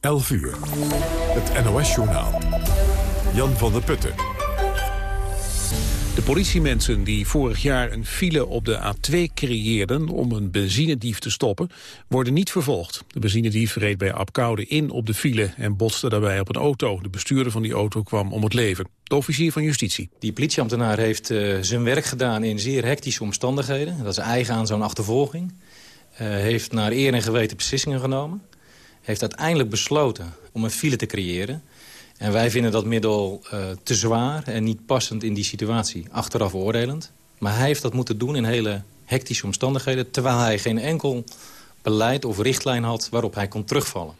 11 uur. Het NOS-journaal. Jan van der Putten. De politiemensen die vorig jaar een file op de A2 creëerden om een benzinedief te stoppen, worden niet vervolgd. De benzinedief reed bij Apkoude in op de file en botste daarbij op een auto. De bestuurder van die auto kwam om het leven. De officier van justitie. Die politieambtenaar heeft uh, zijn werk gedaan in zeer hectische omstandigheden. Dat is eigen aan zo'n achtervolging. Uh, heeft naar eer en geweten beslissingen genomen. Heeft uiteindelijk besloten om een file te creëren. En wij vinden dat middel uh, te zwaar en niet passend in die situatie. Achteraf oordelend. Maar hij heeft dat moeten doen in hele hectische omstandigheden... terwijl hij geen enkel beleid of richtlijn had waarop hij kon terugvallen.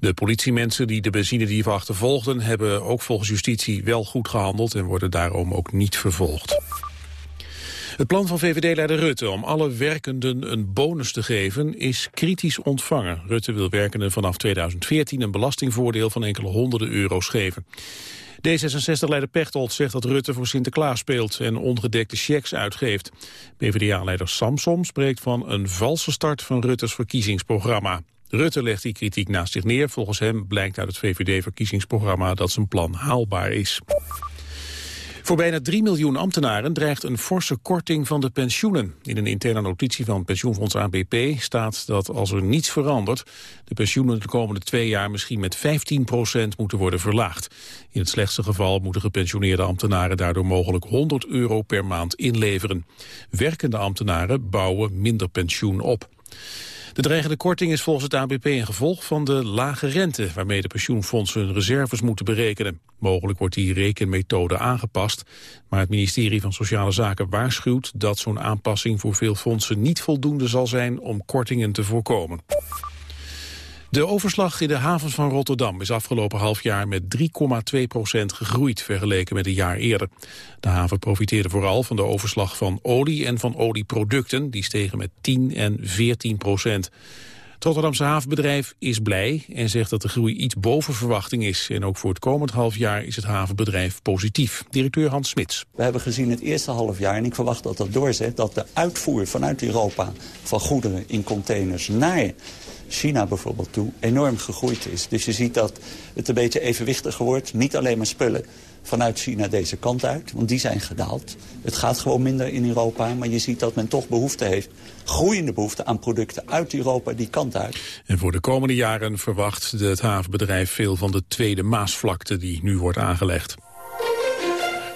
De politiemensen die de benzinedieven achtervolgden... hebben ook volgens justitie wel goed gehandeld... en worden daarom ook niet vervolgd. Het plan van VVD-leider Rutte om alle werkenden een bonus te geven is kritisch ontvangen. Rutte wil werkenden vanaf 2014 een belastingvoordeel van enkele honderden euro's geven. D66-leider Pechtold zegt dat Rutte voor Sinterklaas speelt en ongedekte checks uitgeeft. PvdA-leider Samsom spreekt van een valse start van Rutte's verkiezingsprogramma. Rutte legt die kritiek naast zich neer. Volgens hem blijkt uit het VVD-verkiezingsprogramma dat zijn plan haalbaar is. Voor bijna 3 miljoen ambtenaren dreigt een forse korting van de pensioenen. In een interne notitie van pensioenfonds ABP staat dat als er niets verandert... de pensioenen de komende twee jaar misschien met 15% moeten worden verlaagd. In het slechtste geval moeten gepensioneerde ambtenaren daardoor mogelijk 100 euro per maand inleveren. Werkende ambtenaren bouwen minder pensioen op. De dreigende korting is volgens het ABP een gevolg van de lage rente... waarmee de pensioenfondsen hun reserves moeten berekenen. Mogelijk wordt die rekenmethode aangepast... maar het ministerie van Sociale Zaken waarschuwt... dat zo'n aanpassing voor veel fondsen niet voldoende zal zijn... om kortingen te voorkomen. De overslag in de havens van Rotterdam is afgelopen half jaar met 3,2 procent gegroeid vergeleken met een jaar eerder. De haven profiteerde vooral van de overslag van olie en van olieproducten, die stegen met 10 en 14 procent. Het Rotterdamse havenbedrijf is blij en zegt dat de groei iets boven verwachting is. En ook voor het komend half jaar is het havenbedrijf positief. Directeur Hans Smits. We hebben gezien het eerste half jaar, en ik verwacht dat dat doorzet... dat de uitvoer vanuit Europa van goederen in containers naar China bijvoorbeeld toe enorm gegroeid is. Dus je ziet dat het een beetje evenwichtiger wordt. Niet alleen maar spullen vanuit China deze kant uit, want die zijn gedaald. Het gaat gewoon minder in Europa, maar je ziet dat men toch behoefte heeft... groeiende behoefte aan producten uit Europa die kant uit. En voor de komende jaren verwacht het havenbedrijf veel van de tweede Maasvlakte die nu wordt aangelegd.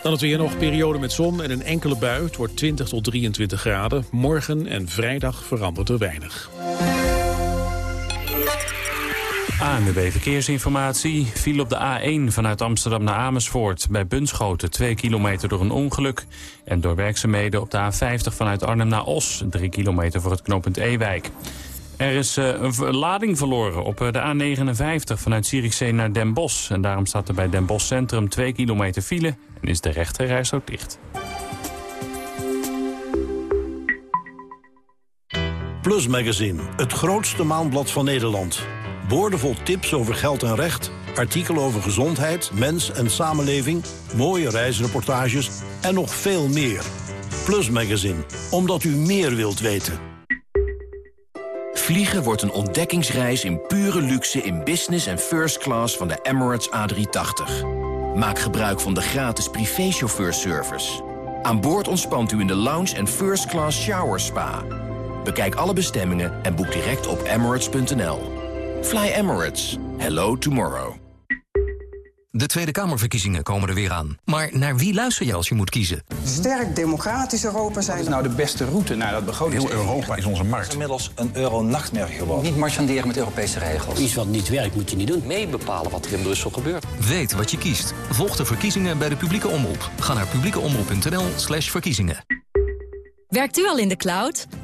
Dan het weer nog periode met zon en een enkele bui. Het wordt 20 tot 23 graden. Morgen en vrijdag verandert er weinig. ANWB Verkeersinformatie viel op de A1 vanuit Amsterdam naar Amersfoort... bij Bunschoten, 2 kilometer door een ongeluk. En door werkzaamheden op de A50 vanuit Arnhem naar Os... 3 kilometer voor het knooppunt Ewijk. Er is uh, een lading verloren op eh, de A59 vanuit Zierikzee naar Den Bosch. En daarom staat er bij Den Bosch Centrum 2 kilometer file... en is de rechterreis ook dicht. Plus Magazine, het grootste maandblad van Nederland... Boordevol tips over geld en recht, artikelen over gezondheid, mens en samenleving, mooie reisreportages en nog veel meer. Plus Magazine, omdat u meer wilt weten. Vliegen wordt een ontdekkingsreis in pure luxe in business en first class van de Emirates A380. Maak gebruik van de gratis privéchauffeurservice. Aan boord ontspant u in de lounge en first class shower spa. Bekijk alle bestemmingen en boek direct op emirates.nl. Fly Emirates. Hello tomorrow. De Tweede Kamerverkiezingen komen er weer aan. Maar naar wie luister je als je moet kiezen? Sterk democratisch Europa zijn... Wat is nou de beste route naar dat begroting? Heel Europa is onze markt. Het is inmiddels een euro-nachtmerrie geworden. Niet marchanderen met Europese regels. Iets wat niet werkt moet je niet doen. Mee bepalen wat er in Brussel gebeurt. Weet wat je kiest. Volg de verkiezingen bij de publieke omroep. Ga naar publiekeomroep.nl slash verkiezingen. Werkt u al in de cloud?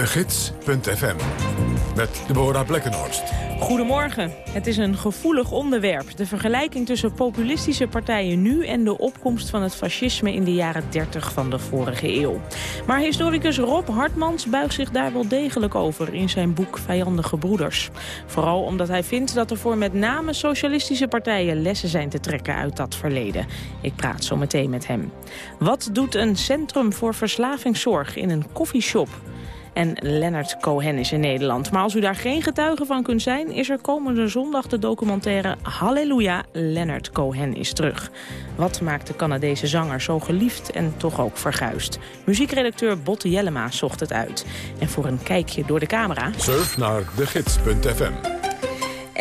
De Gids.fm met Deborah Blekkenhorst. Goedemorgen. Het is een gevoelig onderwerp. De vergelijking tussen populistische partijen nu... en de opkomst van het fascisme in de jaren 30 van de vorige eeuw. Maar historicus Rob Hartmans buigt zich daar wel degelijk over... in zijn boek Vijandige Broeders. Vooral omdat hij vindt dat er voor met name socialistische partijen... lessen zijn te trekken uit dat verleden. Ik praat zo meteen met hem. Wat doet een centrum voor verslavingszorg in een koffieshop? En Leonard Cohen is in Nederland. Maar als u daar geen getuige van kunt zijn... is er komende zondag de documentaire Halleluja, Leonard Cohen is terug. Wat maakt de Canadese zanger zo geliefd en toch ook verguisd? Muziekredacteur Botte Jellema zocht het uit. En voor een kijkje door de camera... Surf naar degids.fm.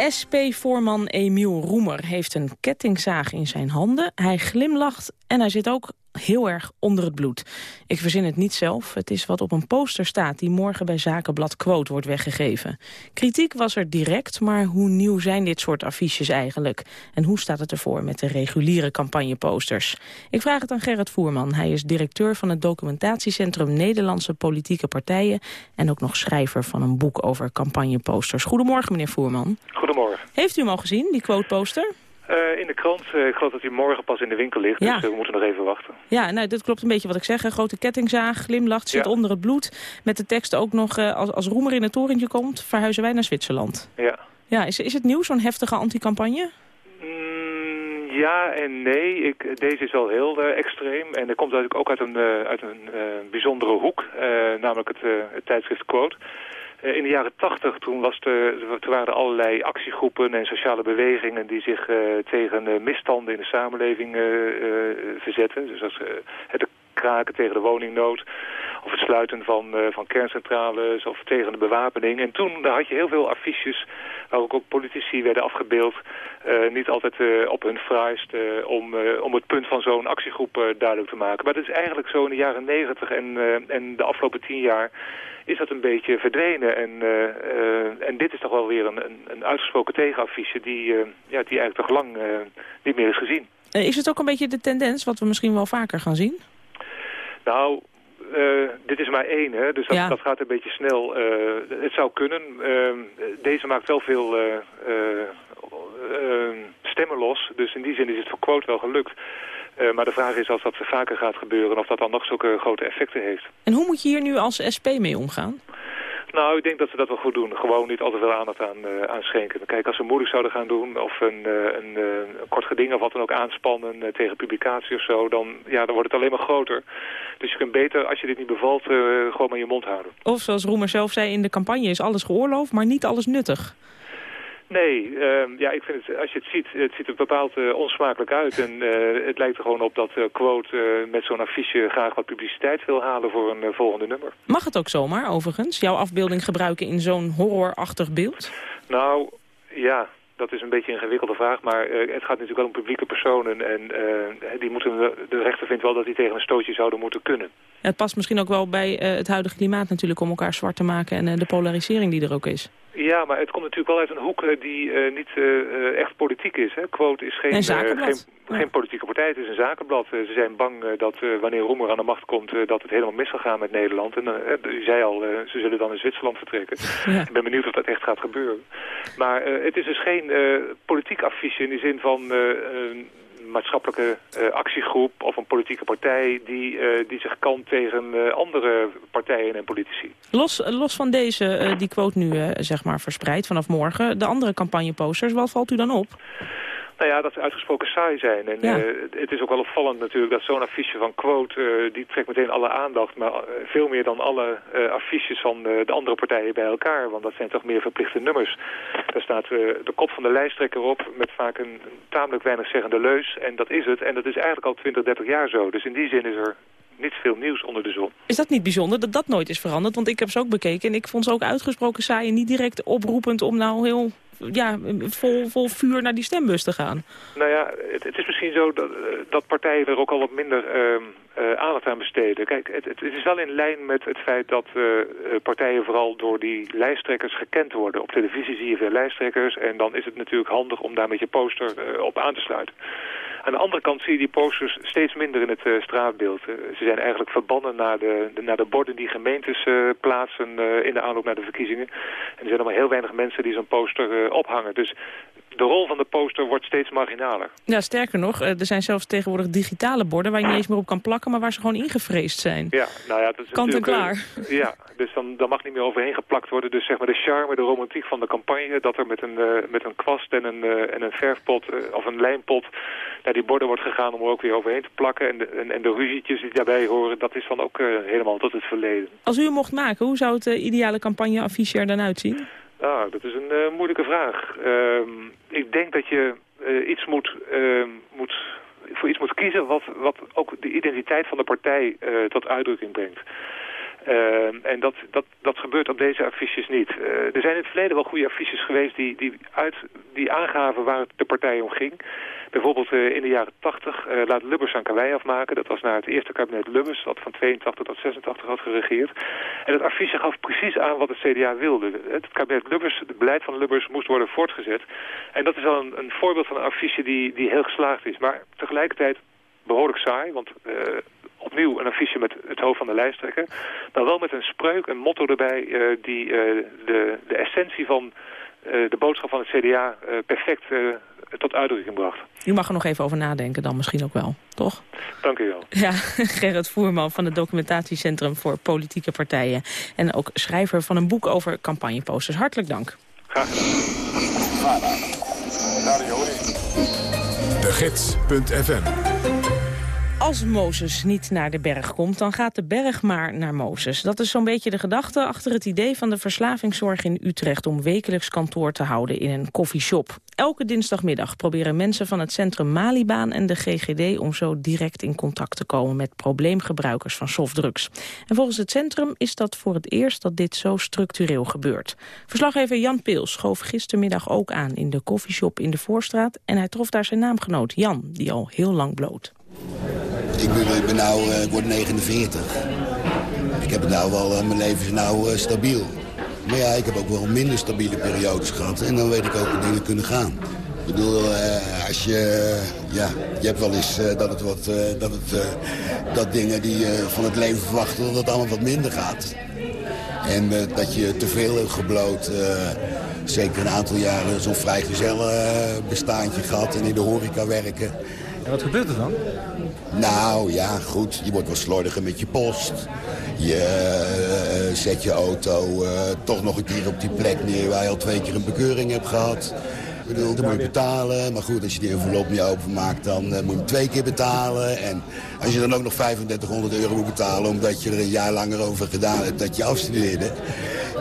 SP-voorman Emiel Roemer heeft een kettingzaag in zijn handen. Hij glimlacht en hij zit ook heel erg onder het bloed. Ik verzin het niet zelf. Het is wat op een poster staat die morgen bij Zakenblad Quote wordt weggegeven. Kritiek was er direct, maar hoe nieuw zijn dit soort affiches eigenlijk? En hoe staat het ervoor met de reguliere campagneposters? Ik vraag het aan Gerrit Voerman. Hij is directeur van het documentatiecentrum Nederlandse Politieke Partijen... en ook nog schrijver van een boek over campagneposters. Goedemorgen, meneer Voerman. Goedemorgen. Heeft u hem al gezien, die quote-poster? Uh, in de krant. Uh, ik geloof dat hij morgen pas in de winkel ligt, ja. dus uh, we moeten nog even wachten. Ja, nou, dat klopt een beetje wat ik zeg. Een grote kettingzaag, glimlacht, zit ja. onder het bloed. Met de tekst ook nog, als, als Roemer in het torentje komt, verhuizen wij naar Zwitserland. Ja. Ja, is, is het nieuw, zo'n heftige anticampagne? Mm, ja en nee. Ik, deze is wel heel extreem. En dat komt natuurlijk ook uit een, uit een bijzondere hoek, namelijk het, het tijdschrift Quote. Uh, in de jaren tachtig, toen, was de, toen waren er allerlei actiegroepen en sociale bewegingen die zich uh, tegen uh, misstanden in de samenleving verzetten. Dus dat het kraken tegen de woningnood of het sluiten van, van kerncentrales of tegen de bewapening. En toen had je heel veel affiches waar ook, ook politici werden afgebeeld. niet altijd op hun fraaist om, om het punt van zo'n actiegroep duidelijk te maken. Maar dat is eigenlijk zo in de jaren negentig en, en de afgelopen tien jaar is dat een beetje verdwenen. En, en dit is toch wel weer een, een, een uitgesproken tegenaffiche die, ja, die eigenlijk toch lang niet meer is gezien. is het ook een beetje de tendens wat we misschien wel vaker gaan zien? Nou, dit is maar één, hè, dus dat, ja. dat gaat een beetje snel. het zou kunnen. deze maakt wel veel stemmen los, dus in die zin is het voor quote wel gelukt. Maar de vraag is als dat vaker gaat gebeuren... of dat dan nog zulke grote effecten heeft. En hoe moet je hier nu als SP mee omgaan? Nou, ik denk dat ze dat wel goed doen. Gewoon niet altijd veel aandacht aan, uh, aan schenken. Kijk, als ze moeilijk zouden gaan doen of een, uh, een, een, kort geding of wat dan ook aanspannen tegen publicatie of zo, dan, ja, dan wordt het alleen maar groter. Dus je kunt beter, als je dit niet bevalt, gewoon maar je mond houden. Of zoals Roemer zelf zei in de campagne, is alles geoorloofd, maar niet alles nuttig. Nee, uh, ja, ik vind het, als je het ziet, het ziet er bepaald uh, onsmakelijk uit. En uh, het lijkt er gewoon op dat uh, Quote met zo'n affiche graag wat publiciteit wil halen voor een volgende nummer. Mag het ook zomaar, overigens, jouw afbeelding gebruiken in zo'n horrorachtig beeld? Nou, ja, dat is een beetje een ingewikkelde vraag, maar uh, het gaat natuurlijk wel om publieke personen. En uh, die moeten, de rechter vindt wel dat die tegen een stootje zouden moeten kunnen. Het past misschien ook wel bij uh, het huidige klimaat natuurlijk om elkaar zwart te maken en de polarisering die er ook is. Ja, maar het komt natuurlijk wel uit een hoek die niet echt politiek is. Hè. Quote is geen, geen, geen, politieke partij, het is een zakenblad. ze zijn bang dat wanneer Roemer aan de macht komt dat het helemaal mis zal gaan met Nederland. En u zei al, ze zullen dan in Zwitserland vertrekken. Ja. Ik ben benieuwd of dat echt gaat gebeuren. Maar het is dus geen uh, politiek affiche in de zin van uh, maatschappelijke uh, actiegroep of een politieke partij die, die zich kan tegen andere partijen en politici. Los, los van deze, die quote nu zeg maar verspreid vanaf morgen, de andere campagneposters, wat valt u dan op? Nou ja, dat ze uitgesproken saai zijn. En ja. uh, het is ook wel opvallend natuurlijk dat zo'n affiche van Quote, uh, die trekt meteen alle aandacht. Maar uh, veel meer dan alle affiches van de andere partijen bij elkaar. Want dat zijn toch meer verplichte nummers. Daar staat de kop van de lijsttrekker op met vaak een, een tamelijk weinig zeggende leus. En dat is het. En dat is eigenlijk al 20, 30 jaar zo. Dus in die zin is er niet veel nieuws onder de zon. Is dat niet bijzonder dat dat nooit is veranderd? Want ik heb ze ook bekeken en ik vond ze ook uitgesproken saai... en niet direct oproepend om nou heel ja, vol, vol vuur naar die stembus te gaan. Nou ja, het, het is misschien zo dat, dat, partijen er ook al wat minder uh, uh, aandacht aan besteden. Kijk, het, het, is wel in lijn met het feit dat uh, partijen vooral door die lijsttrekkers gekend worden. Op televisie zie je veel lijsttrekkers en dan is het natuurlijk handig om daar met je poster op aan te sluiten. Aan de andere kant zie je die posters steeds minder in het uh, straatbeeld. ze zijn eigenlijk verbannen naar de, naar de borden die gemeentes plaatsen in de aanloop naar de verkiezingen. En er zijn nog maar heel weinig mensen die zo'n poster ophangen. Dus de rol van de poster wordt steeds marginaler. Ja, sterker nog, er zijn zelfs tegenwoordig digitale borden... waar je niet eens meer op kan plakken, maar waar ze gewoon ingevreesd zijn. Ja, nou ja, dat is Kant en klaar. ja, dus dan, dan mag niet meer overheen geplakt worden. Dus zeg maar de charme, de romantiek van de campagne... dat er met een, met een kwast en een, en een verfpot of een lijmpot... naar die borden wordt gegaan om er ook weer overheen te plakken. En de, en, en de ruzietjes die daarbij horen, dat is dan ook helemaal tot het verleden. Als u hem mocht maken, hoe zou het ideale campagneaffiche er dan uitzien? Ah, dat is een moeilijke vraag. Ehm, ik denk dat je iets moet, ehm, moet voor iets moet kiezen wat, wat ook de identiteit van de partij tot uitdrukking brengt. Uh, en dat, dat, dat gebeurt op deze affiches niet. Uh, er zijn in het verleden wel goede affiches geweest die, die, uit, die aangaven waar het de partij om ging. Bijvoorbeeld uh, in de jaren 80 laat Lubbers aan Karwei afmaken. Dat was na het eerste kabinet Lubbers, dat van 82 tot 86 had geregeerd. En dat affiche gaf precies aan wat het CDA wilde. Het kabinet Lubbers, het beleid van Lubbers moest worden voortgezet. En dat is al een, een voorbeeld van een affiche die, die heel geslaagd is. Maar tegelijkertijd behoorlijk saai, want opnieuw een affiche met het hoofd van de lijsttrekker. Maar wel met een spreuk, een motto erbij uh, die uh, de, de essentie van uh, de boodschap van het CDA perfect tot uitdrukking bracht. U mag er nog even over nadenken dan misschien ook wel, toch? Dank u wel. Ja, Gerrit Voerman van het Documentatiecentrum voor Politieke Partijen. En ook schrijver van een boek over campagneposters. Hartelijk dank. Graag gedaan. De Gids.fm als Mozes niet naar de berg komt, dan gaat de berg maar naar Mozes. Dat is zo'n beetje de gedachte achter het idee van de verslavingszorg in Utrecht... om wekelijks kantoor te houden in een koffieshop. Elke dinsdagmiddag proberen mensen van het centrum Malibaan en de GGD... om zo direct in contact te komen met probleemgebruikers van softdrugs. En volgens het centrum is dat voor het eerst dat dit zo structureel gebeurt. Verslaggever Jan Peels schoof gistermiddag ook aan in de koffieshop in de Voorstraat... en hij trof daar zijn naamgenoot Jan, die al heel lang bloot. Ik ben, ben nou, uh, ik word 49. Ik heb het nou wel, uh, mijn leven is nou uh, stabiel. Maar ja, ik heb ook wel minder stabiele periodes gehad. En dan weet ik ook hoe dingen kunnen gaan. Ik bedoel, als je... Ja, je hebt wel eens dat het wat... dat, het, dat dingen die je van het leven verwachten, dat het allemaal wat minder gaat. En dat je te veel hebt gebloot. zeker een aantal jaren zo'n vrijgezellen bestaantje gehad en in de horeca werken. En wat gebeurt er dan? Nou ja, goed. Je wordt wat slordiger met je post. Je uh, zet je auto uh, toch nog een keer op die plek neer waar je al twee keer een bekeuring hebt gehad. Ik bedoel, dan moet je betalen. Maar goed, als je die envelop niet openmaakt, dan uh, moet je hem twee keer betalen. En als je dan ook nog 3500 euro moet betalen... omdat je er een jaar langer over gedaan hebt dat je afstudeerde...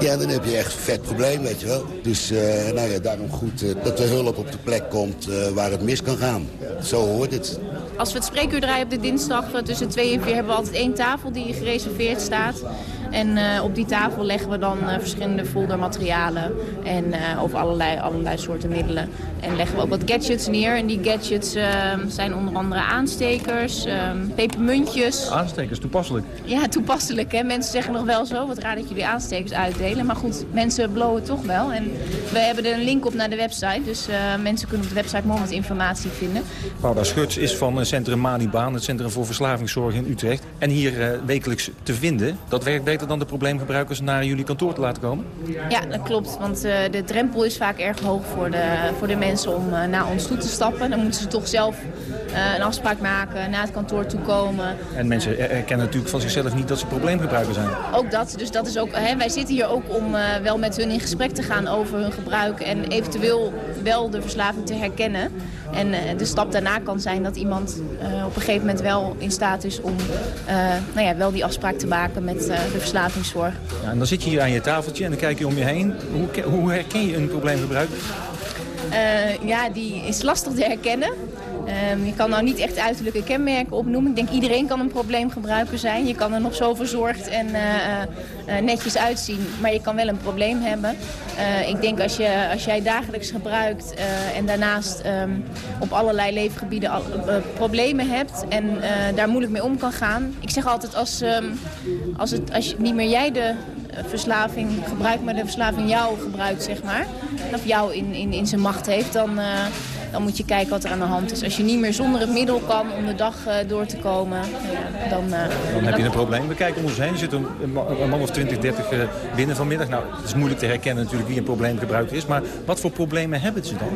Ja, dan heb je echt een vet probleem, weet je wel. Dus uh, nou ja, daarom goed uh, dat de hulp op de plek komt uh, waar het mis kan gaan. Zo hoort het. Als we het spreekuur draaien op de dinsdag tussen 2 en 4 hebben we altijd één tafel die gereserveerd staat. En op die tafel leggen we dan verschillende foldermaterialen en over allerlei, allerlei soorten middelen. En leggen we ook wat gadgets neer. En die gadgets zijn onder andere aanstekers, um, pepermuntjes. Aanstekers, toepasselijk. Ja, toepasselijk. Hè? Mensen zeggen nog wel zo, wat raar dat jullie aanstekers uitdelen. Maar goed, mensen blowen toch wel. En we hebben er een link op naar de website. Dus mensen kunnen op de website mooi wat informatie vinden. Paula Schuts is van Centrum Manibaan, het Centrum voor Verslavingszorg in Utrecht. En hier wekelijks te vinden. Dat werkt beter dan de probleemgebruikers naar jullie kantoor te laten komen? Ja, dat klopt. Want uh, de drempel is vaak erg hoog voor de, voor de mensen om uh, naar ons toe te stappen. Dan moeten ze toch zelf uh, een afspraak maken, naar het kantoor toe komen. En mensen erkennen natuurlijk van zichzelf niet dat ze probleemgebruiker zijn. Ook dat. Dus dat is ook, hè, wij zitten hier ook om wel met hun in gesprek te gaan over hun gebruik. En eventueel wel de verslaving te herkennen. En de stap daarna kan zijn dat iemand op een gegeven moment wel in staat is om nou ja, wel die afspraak te maken met de verslavingszorg. Ja, en dan zit je hier aan je tafeltje en dan kijk je om je heen. Hoe, hoe herken je een probleemgebruik? Uh, ja, die is lastig te herkennen. Um, je kan nou niet echt uiterlijke kenmerken opnoemen. Ik denk iedereen kan een probleemgebruiker zijn. Je kan er nog zo verzorgd en uh, uh, netjes uitzien, maar je kan wel een probleem hebben. ik denk als, je, als jij dagelijks gebruikt en daarnaast um, op allerlei leefgebieden problemen hebt en daar moeilijk mee om kan gaan. Ik zeg altijd als, um, als, het, als niet meer jij de verslaving gebruikt, maar de verslaving jou gebruikt, zeg maar. Of jou in, in, in zijn macht heeft, dan dan moet je kijken wat er aan de hand is. Als je niet meer zonder het middel kan om de dag eh, door te komen, dan... eh, Dan heb je een probleem. We kijken om ons heen. Er zit een, een ma- een man of 20, 30 eh, binnen vanmiddag. Nou, het is moeilijk te herkennen natuurlijk wie een probleemgebruiker is. Maar wat voor problemen hebben ze dan?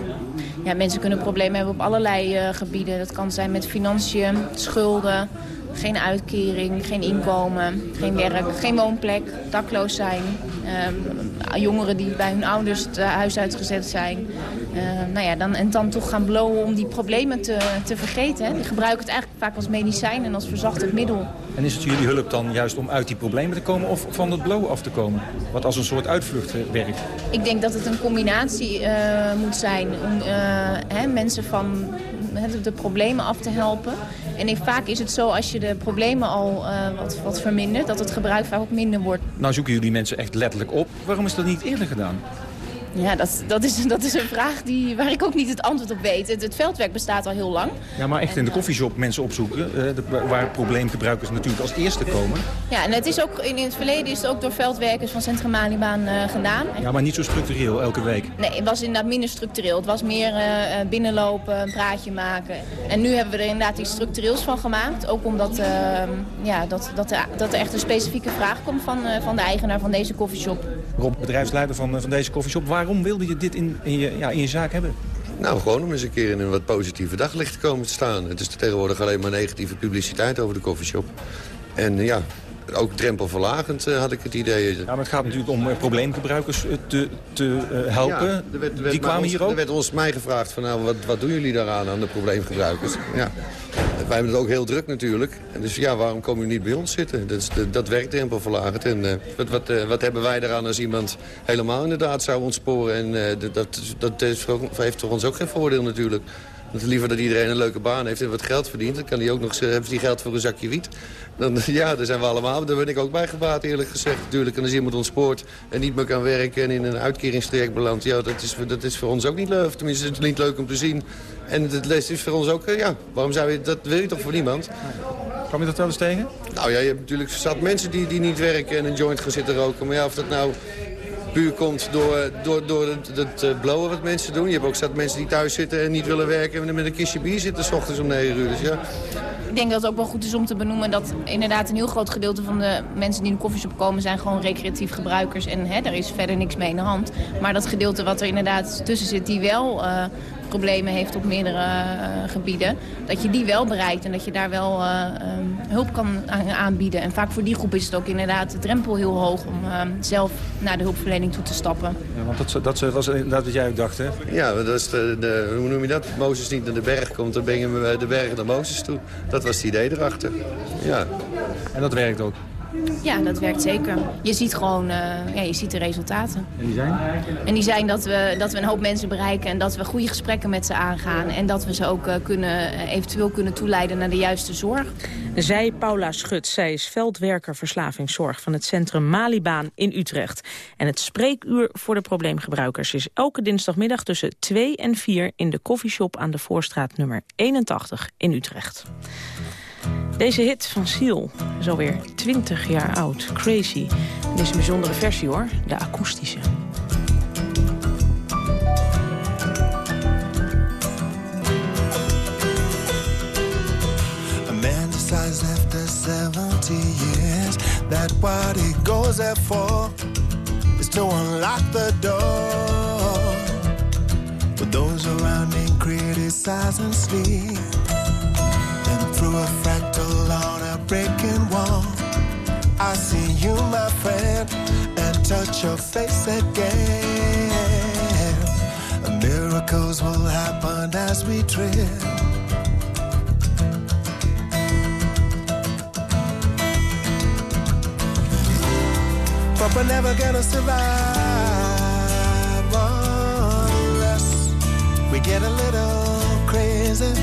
Ja, mensen kunnen problemen hebben op allerlei gebieden. Dat kan zijn met financiën, schulden, geen uitkering, geen inkomen, geen werk, geen woonplek, dakloos zijn. Ehm, jongeren die bij hun ouders het huis uitgezet zijn. Ehm, nou ja, dan, en dan toch gaan blowen om die problemen te, te vergeten. Hè. Die gebruiken het eigenlijk vaak als medicijn en als verzachtend middel. En is het jullie hulp dan juist om uit die problemen te komen of van het blowen af te komen? Wat als een soort uitvlucht eh, werkt. Ik denk dat het een combinatie eh, moet zijn om eh, hè, mensen van de problemen af te helpen. En eh, vaak is het zo als je de problemen al eh, wat, wat vermindert, dat het gebruik vaak ook minder wordt. Nou zoeken jullie mensen echt letterlijk op. Waarom is dat niet eerder gedaan? Ja, dat, dat, is, dat is een vraag die, waar ik ook niet het antwoord op weet. Het, het veldwerk bestaat al heel lang. Ja, maar echt in de koffieshop mensen opzoeken. eh, de- waar probleemgebruikers natuurlijk als eerste komen. Ja, en het is ook, in het verleden is het ook door veldwerkers van Centrum Malibaan eh, gedaan. Ja, maar niet zo structureel elke week. Nee, het was inderdaad minder structureel. Het was meer eh, binnenlopen, een praatje maken. En nu hebben we er inderdaad iets structureels van gemaakt. Ook omdat eh, ja, dat, dat, er, dat er echt een specifieke vraag komt van, van de eigenaar van deze koffieshop. Rob, bedrijfsleider van, eh, van deze koffieshop. Waarom wilde je dit in, in, je, ja, in je zaak hebben? Nou, gewoon om eens een keer in een wat positieve daglicht te komen te staan. Het is tegenwoordig alleen maar negatieve publiciteit over de koffieshop. En eh, ja, ook drempelverlagend eh, had ik het idee. Ja, maar het gaat natuurlijk om eh, probleemgebruikers eh, te, te helpen. Ja, er werd, er werd Die kwamen ons- hier ook. Er werd ons mij gevraagd van nou, wat, wat doen jullie daaraan aan de probleemgebruikers? Ja. Wij hebben het ook heel druk natuurlijk. En dus ja, waarom komen jullie niet bij ons zitten? Dat, is de, dat werkt drempelverlagend. En wat, wat, wat hebben wij eraan als iemand helemaal inderdaad zou ontsporen? En dat- dat, dat heeft voor ons ook geen voordeel natuurlijk. Want liever dat iedereen een leuke baan heeft en wat geld verdient. Dan kan hij ook nog, heeft hij geld voor een zakje wiet. Dan, ja, daar zijn we allemaal. Daar ben ik ook bij gebaat eerlijk gezegd. Natuurlijk, en als iemand ontspoort en niet meer kan werken... en in een uitkeringstraject belandt... ja, dat is, dat is voor ons ook niet leuk. Tenminste, het is niet leuk om te zien. En het les is voor ons ook... eh, ja, waarom zou je... Dat wil je toch voor niemand? Kwam je dat wel eens tegen? Nou ja, je hebt natuurlijk zat mensen die, die niet werken en een joint gaan zitten roken. Maar ja, of dat nou puur komt door, door, door het, het eh, blowen wat mensen doen. Je hebt ook zat mensen die thuis zitten en niet willen werken... en met een kistje bier zitten s ochtends om 9 uur. Dus ja, Ik denk dat het ook wel goed is om te benoemen dat inderdaad een heel groot gedeelte van de mensen die in de koffieshop komen zijn gewoon recreatief gebruikers. En hè, daar is verder niks mee in de hand. Maar dat gedeelte wat er inderdaad tussen zit die wel eh, problemen heeft op meerdere eh, gebieden. Dat je die wel bereikt en dat je daar wel eh, ehm, hulp kan aan- aanbieden. En vaak voor die groep is het ook inderdaad de drempel heel hoog om ehm, zelf naar de hulpverlening toe te stappen. Ja, want dat, dat was inderdaad wat jij ook dacht, hè? Ja, dat is de, de- hoe noem je dat? Mozes niet naar de berg komt, dan brengen we de bergen naar Mozes toe. Dat was het idee erachter. Ja. En dat werkt ook. Ja, dat werkt zeker. Je ziet gewoon eh, ja, je ziet de resultaten. En die zijn? En die zijn dat we, dat we een hoop mensen bereiken en dat we goede gesprekken met ze aangaan. En dat we ze ook eh, kunnen, eh, eventueel kunnen toeleiden naar de juiste zorg. Zij Paula Schut, zij is veldwerker verslavingszorg van het centrum Malibaan in Utrecht. En het spreekuur voor de probleemgebruikers is elke dinsdagmiddag tussen 2 en 4 in de koffieshop aan de Voorstraat nummer 81 in Utrecht. Deze hit van Seal is alweer 20 jaar oud. Crazy. Dit is een bijzondere versie hoor, de akoestische. A man decides after 70 years that what he goes there for is to unlock the door. But those around him criticize and sleep. And through a your face again. Miracles will happen as we trip. but we're never gonna survive unless we get a little crazy.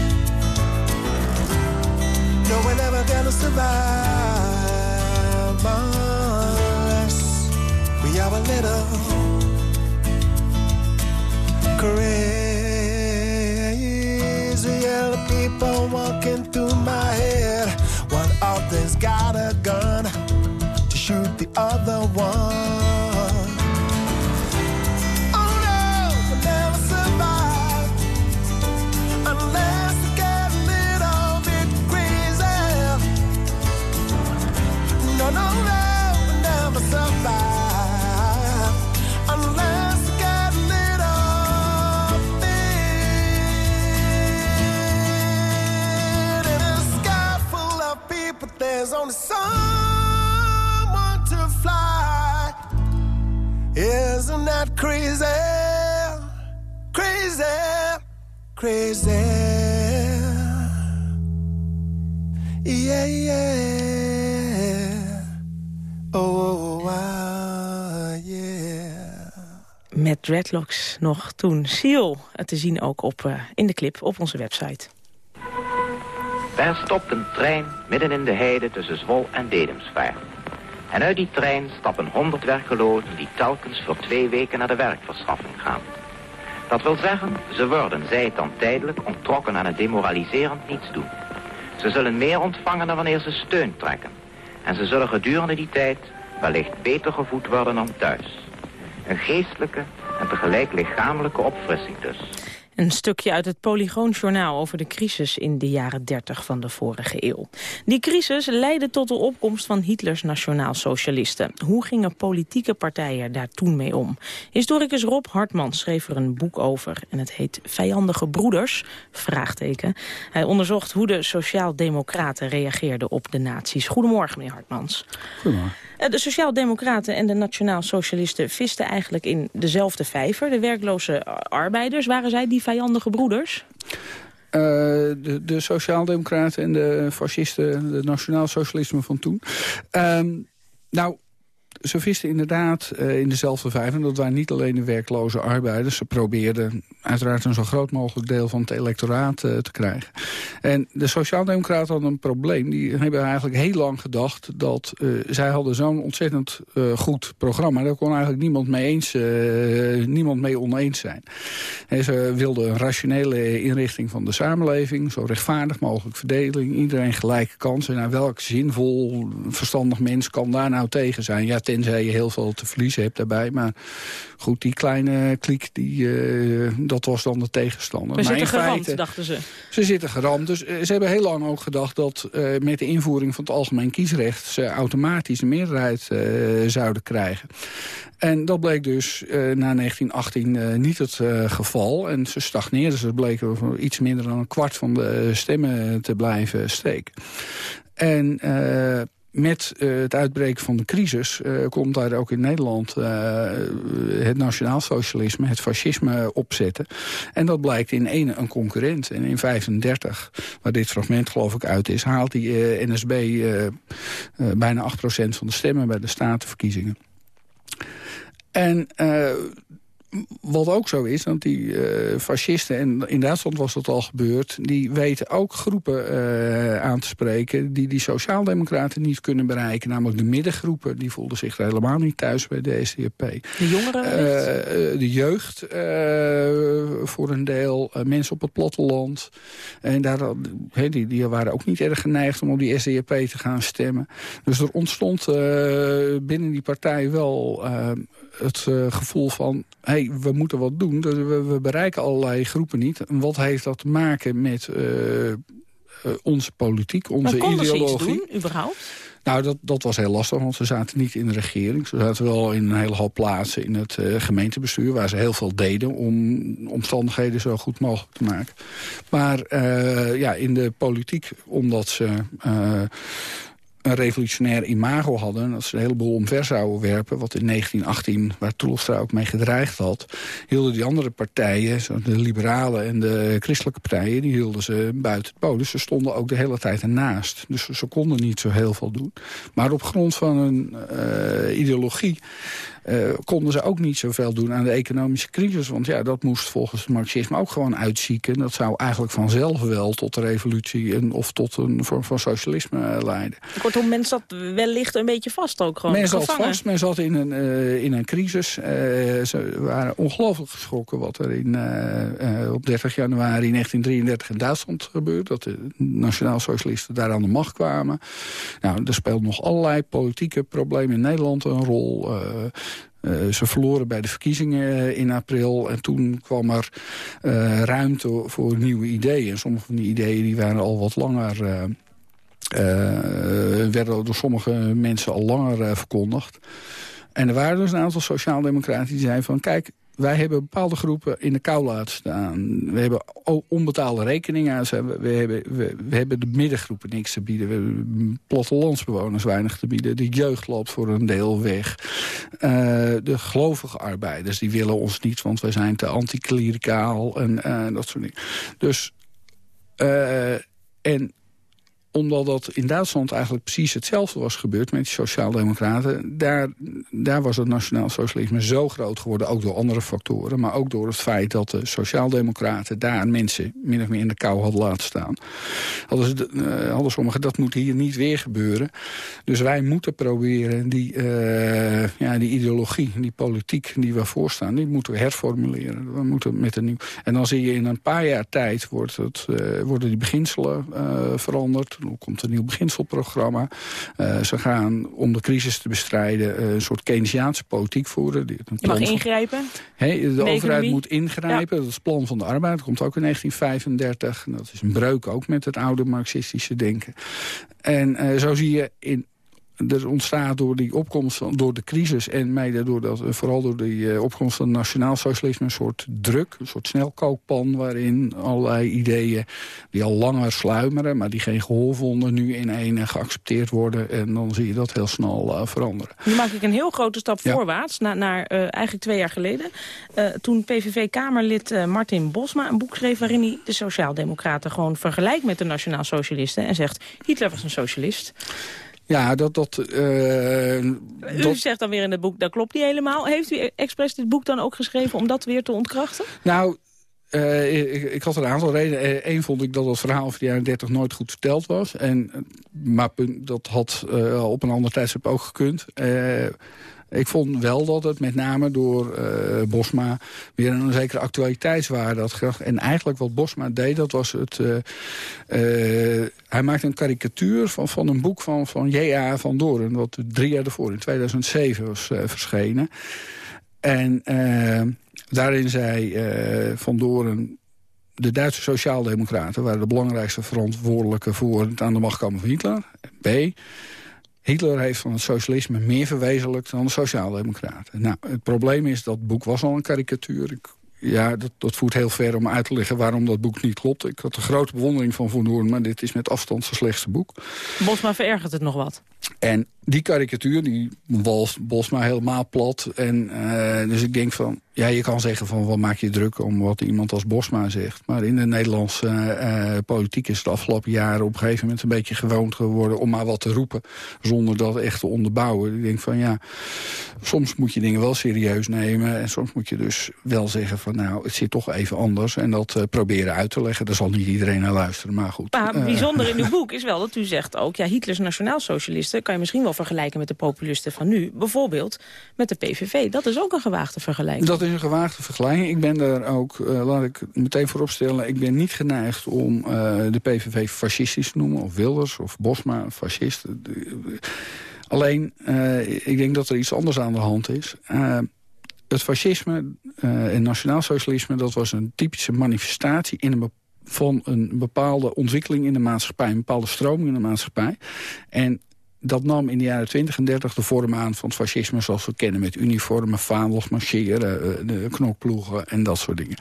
No, we're never gonna survive a little crazy. People walking through my head. One of them's got a gun to shoot the other one. Crazy? Crazy, crazy. Yeah, yeah. Oh, wow, yeah. Met dreadlocks nog toen. Seal, te zien ook op, uh, in de clip op onze website. Daar stopt een trein midden in de heide tussen Zwol en Dedemsvaart. En uit die trein stappen honderd werkelozen die telkens voor twee weken naar de werkverschaffing gaan. Dat wil zeggen, ze worden, zij het dan tijdelijk, onttrokken aan het demoraliserend niets doen. Ze zullen meer ontvangen dan wanneer ze steun trekken. En ze zullen gedurende die tijd wellicht beter gevoed worden dan thuis. Een geestelijke en tegelijk lichamelijke opfrissing dus. Een stukje uit het Polygoonjournaal over de crisis in de jaren 30 van de vorige eeuw. Die crisis leidde tot de opkomst van Hitlers nationaal-socialisten. Hoe gingen politieke partijen daar toen mee om? Historicus Rob Hartman schreef er een boek over en het heet Vijandige Broeders? Vraagteken. Hij onderzocht hoe de sociaal-democraten reageerden op de nazi's. Goedemorgen, meneer Hartmans. Goedemorgen. Eh, de Sociaal-Democraten en de Nationaal-Socialisten visten eigenlijk in dezelfde vijver. De werkloze arbeiders, waren zij die vijandige broeders? Uh, de, de Sociaal-Democraten en de fascisten, de Nationaal-Socialisme van toen. Uh, nou, ze visten inderdaad uh, in dezelfde vijver. En dat waren niet alleen de werkloze arbeiders. Ze probeerden uiteraard een zo groot mogelijk deel van het electoraat uh, te krijgen. En de Sociaaldemocraten hadden een probleem. Die hebben eigenlijk heel lang gedacht dat uh, zij hadden zo'n ontzettend goed programma. Daar kon eigenlijk niemand mee, eens, niemand mee oneens zijn. En ze wilden een rationele inrichting van de samenleving. Zo rechtvaardig mogelijk verdeling. Iedereen gelijke kansen. Naar welk zinvol, verstandig mens kan daar nou tegen zijn? Ja, tenzij je heel veel te verliezen hebt daarbij. Maar goed, die kleine kliek, die, uh, dat was dan de tegenstander. We maar zitten geramd, feite, dachten ze. Ze zitten geramd. Dus uh, ze hebben heel lang ook gedacht dat uh, met de invoering van het algemeen kiesrecht... ze automatisch de meerderheid zouden krijgen. En dat bleek dus na 1918 niet het geval. En ze stagneerden. Ze bleken voor iets minder dan een kwart van de stemmen te blijven steken. En met uh, het uitbreken van de crisis uh, komt daar ook in Nederland uh, het nationaalsocialisme, het fascisme opzetten. En dat blijkt in een, een concurrent. En in 35, waar dit fragment geloof ik uit is, haalt die NSB bijna 8% van de stemmen bij de statenverkiezingen. En wat ook zo is, want die uh, fascisten, en in Duitsland was dat al gebeurd... die weten ook groepen uh, aan te spreken die die sociaaldemocraten niet kunnen bereiken. Namelijk de middengroepen, die voelden zich helemaal niet thuis bij de SDAP. De jongeren? Uh, de jeugd voor een deel, mensen op het platteland. En daar, he, die, die waren ook niet erg geneigd om op die SDAP te gaan stemmen. Dus er ontstond binnen die partij wel het gevoel van hey, we moeten wat doen. We, we, bereiken allerlei groepen niet. En wat heeft dat te maken met uh, onze politiek, onze maar ideologie? Ze iets doen, überhaupt? Nou, dat, dat was heel lastig, want ze zaten niet in de regering. Ze zaten wel in een hele hoop plaatsen in het uh, gemeentebestuur... waar ze heel veel deden om omstandigheden zo goed mogelijk te maken. Maar uh, ja, in de politiek, omdat ze... Uh, een revolutionair imago hadden... dat ze een heleboel omver zouden werpen... wat in 1918, waar Troelstra ook mee gedreigd had... hielden die andere partijen, de liberalen en de christelijke partijen... die hielden ze buiten het bodem. Ze stonden ook de hele tijd ernaast. Dus ze konden niet zo heel veel doen. Maar op grond van een uh, ideologie uh, konden ze ook niet zoveel doen aan de economische crisis. Want ja, dat moest volgens het marxisme ook gewoon uitzieken. Dat zou eigenlijk vanzelf wel tot de revolutie en, of tot een vorm van socialisme uh, leiden. Kortom, men zat wellicht een beetje vast ook gewoon Men zat vast, men zat in een, uh, in een crisis. ze waren ongelooflijk geschrokken wat er in, op 30 januari 1933 in Duitsland gebeurde. Dat de nationaal-socialisten daar aan de macht kwamen. Nou, er speelt nog allerlei politieke problemen in Nederland een rol. Uh, ze verloren bij de verkiezingen eh, in april. En toen kwam er uh, ruimte voor nieuwe ideeën. Sommige van die ideeën die waren al wat langer... Werden door sommige mensen al langer verkondigd. En er waren dus een aantal sociaaldemocraten die zeiden van... kijk, wij hebben bepaalde groepen in de kou laten staan. We hebben onbetaalde rekeningen. We hebben, we, we, hebben de middengroepen niks te bieden. We hebben plattelandsbewoners weinig te bieden. De jeugd loopt voor een deel weg. Uh, de gelovige arbeiders die willen ons niet, want wij zijn te anticlericaal en uh, dat soort dingen. Dus, uh, en omdat dat in Duitsland eigenlijk precies hetzelfde was gebeurd met de sociaaldemocraten. Daar, daar was het nationaal socialisme zo groot geworden, ook door andere factoren. Maar ook door het feit dat de sociaaldemocraten daar mensen min of meer in de kou hadden laten staan. Hadden, ze, uh, hadden sommigen, dat moet hier niet weer gebeuren. Dus wij moeten proberen die, uh, ja, die ideologie, die politiek die we voorstaan, die moeten we herformuleren. We moeten met een nieuw... En dan zie je in een paar jaar tijd wordt het, uh, worden die beginselen veranderd er komt een nieuw beginselprogramma. Uh, ze gaan, om de crisis te bestrijden, uh, een soort Keynesiaanse politiek voeren. Je mag ingrijpen? Hey, de, de overheid moet ingrijpen. Dat is het plan van de arbeid. Dat komt ook in 1935. Dat is een breuk ook met het oude marxistische denken. En uh, zo zie je in er ontstaat door die opkomst, van, door de crisis en mede door dat, vooral door die uh, opkomst van nationaal socialisme een soort druk, een soort snelkookpan waarin allerlei ideeën die al langer sluimeren, maar die geen gehoor vonden, nu in één geaccepteerd worden en dan zie je dat heel snel uh, veranderen. Nu maak ik een heel grote stap ja. voorwaarts naar, naar uh, eigenlijk twee jaar geleden, toen PVV-Kamerlid Martin Bosma een boek schreef waarin hij de Sociaaldemocraten gewoon vergelijkt met de Nationaal Socialisten en zegt Hitler was een socialist. Ja, dat... dat uh, U dat... zegt dan weer in het boek, dat klopt niet helemaal. Heeft u expres dit boek dan ook geschreven om dat weer te ontkrachten? Nou, uh, ik, ik, had een aantal redenen. Eén vond ik dat het verhaal van de jaren 30 nooit goed verteld was. En, maar dat had uh, op een ander tijdstip ook gekund. Ik vond wel dat het met name door uh, Bosma weer een zekere actualiteitswaarde had. En eigenlijk wat Bosma deed, dat was het... Uh, uh, hij maakte een karikatuur van, van een boek van, van J.A. van Doren... wat drie jaar ervoor, in 2007, was verschenen. En daarin zei Van Doren de Duitse sociaaldemocraten waren de belangrijkste verantwoordelijke voor het aan de macht komen van Hitler. B. Hitler heeft van het socialisme meer verwezenlijkt dan de sociaaldemocraten. Nou, het probleem is, dat boek was al een karikatuur. Ik, ja, dat, dat voert heel ver om uit te leggen waarom dat boek niet klopt. Ik had een grote bewondering van Van Doorn, maar dit is met afstand zijn slechtste boek. Bosma verergert het nog wat. En die karikatuur, die walst Bosma helemaal plat. En, uh, dus ik denk van, ja, je kan zeggen van wat maak je druk om wat iemand als Bosma zegt. Maar in de Nederlandse uh, politiek is het de afgelopen jaren op een gegeven moment een beetje gewoond geworden om maar wat te roepen. Zonder dat echt te onderbouwen. Ik denk van ja, soms moet je dingen wel serieus nemen. En soms moet je dus wel zeggen van nou, het zit toch even anders. En dat uh, proberen uit te leggen. Daar zal niet iedereen naar luisteren, maar goed. Maar bijzonder in uw boek is wel dat u zegt ook, ja, Hitlers nationaalsocialisten kan je misschien wel vergelijken met de populisten van nu. Bijvoorbeeld met de PVV. Dat is ook een gewaagde vergelijking. Dat is een gewaagde vergelijking. Ik ben daar ook, uh, laat ik meteen vooropstellen... ik ben niet geneigd om de PVV fascistisch te noemen... of Wilders of Bosma, fascist. Alleen, ik denk dat er iets anders aan de hand is het fascisme uh, en nationaalsocialisme... dat was een typische manifestatie in een van een bepaalde ontwikkeling in de maatschappij. Een bepaalde stroming in de maatschappij. En dat nam in de jaren 20 en 30 de vorm aan van het fascisme... zoals we kennen met uniformen, vaandels, marcheren, de knokploegen en dat soort dingen.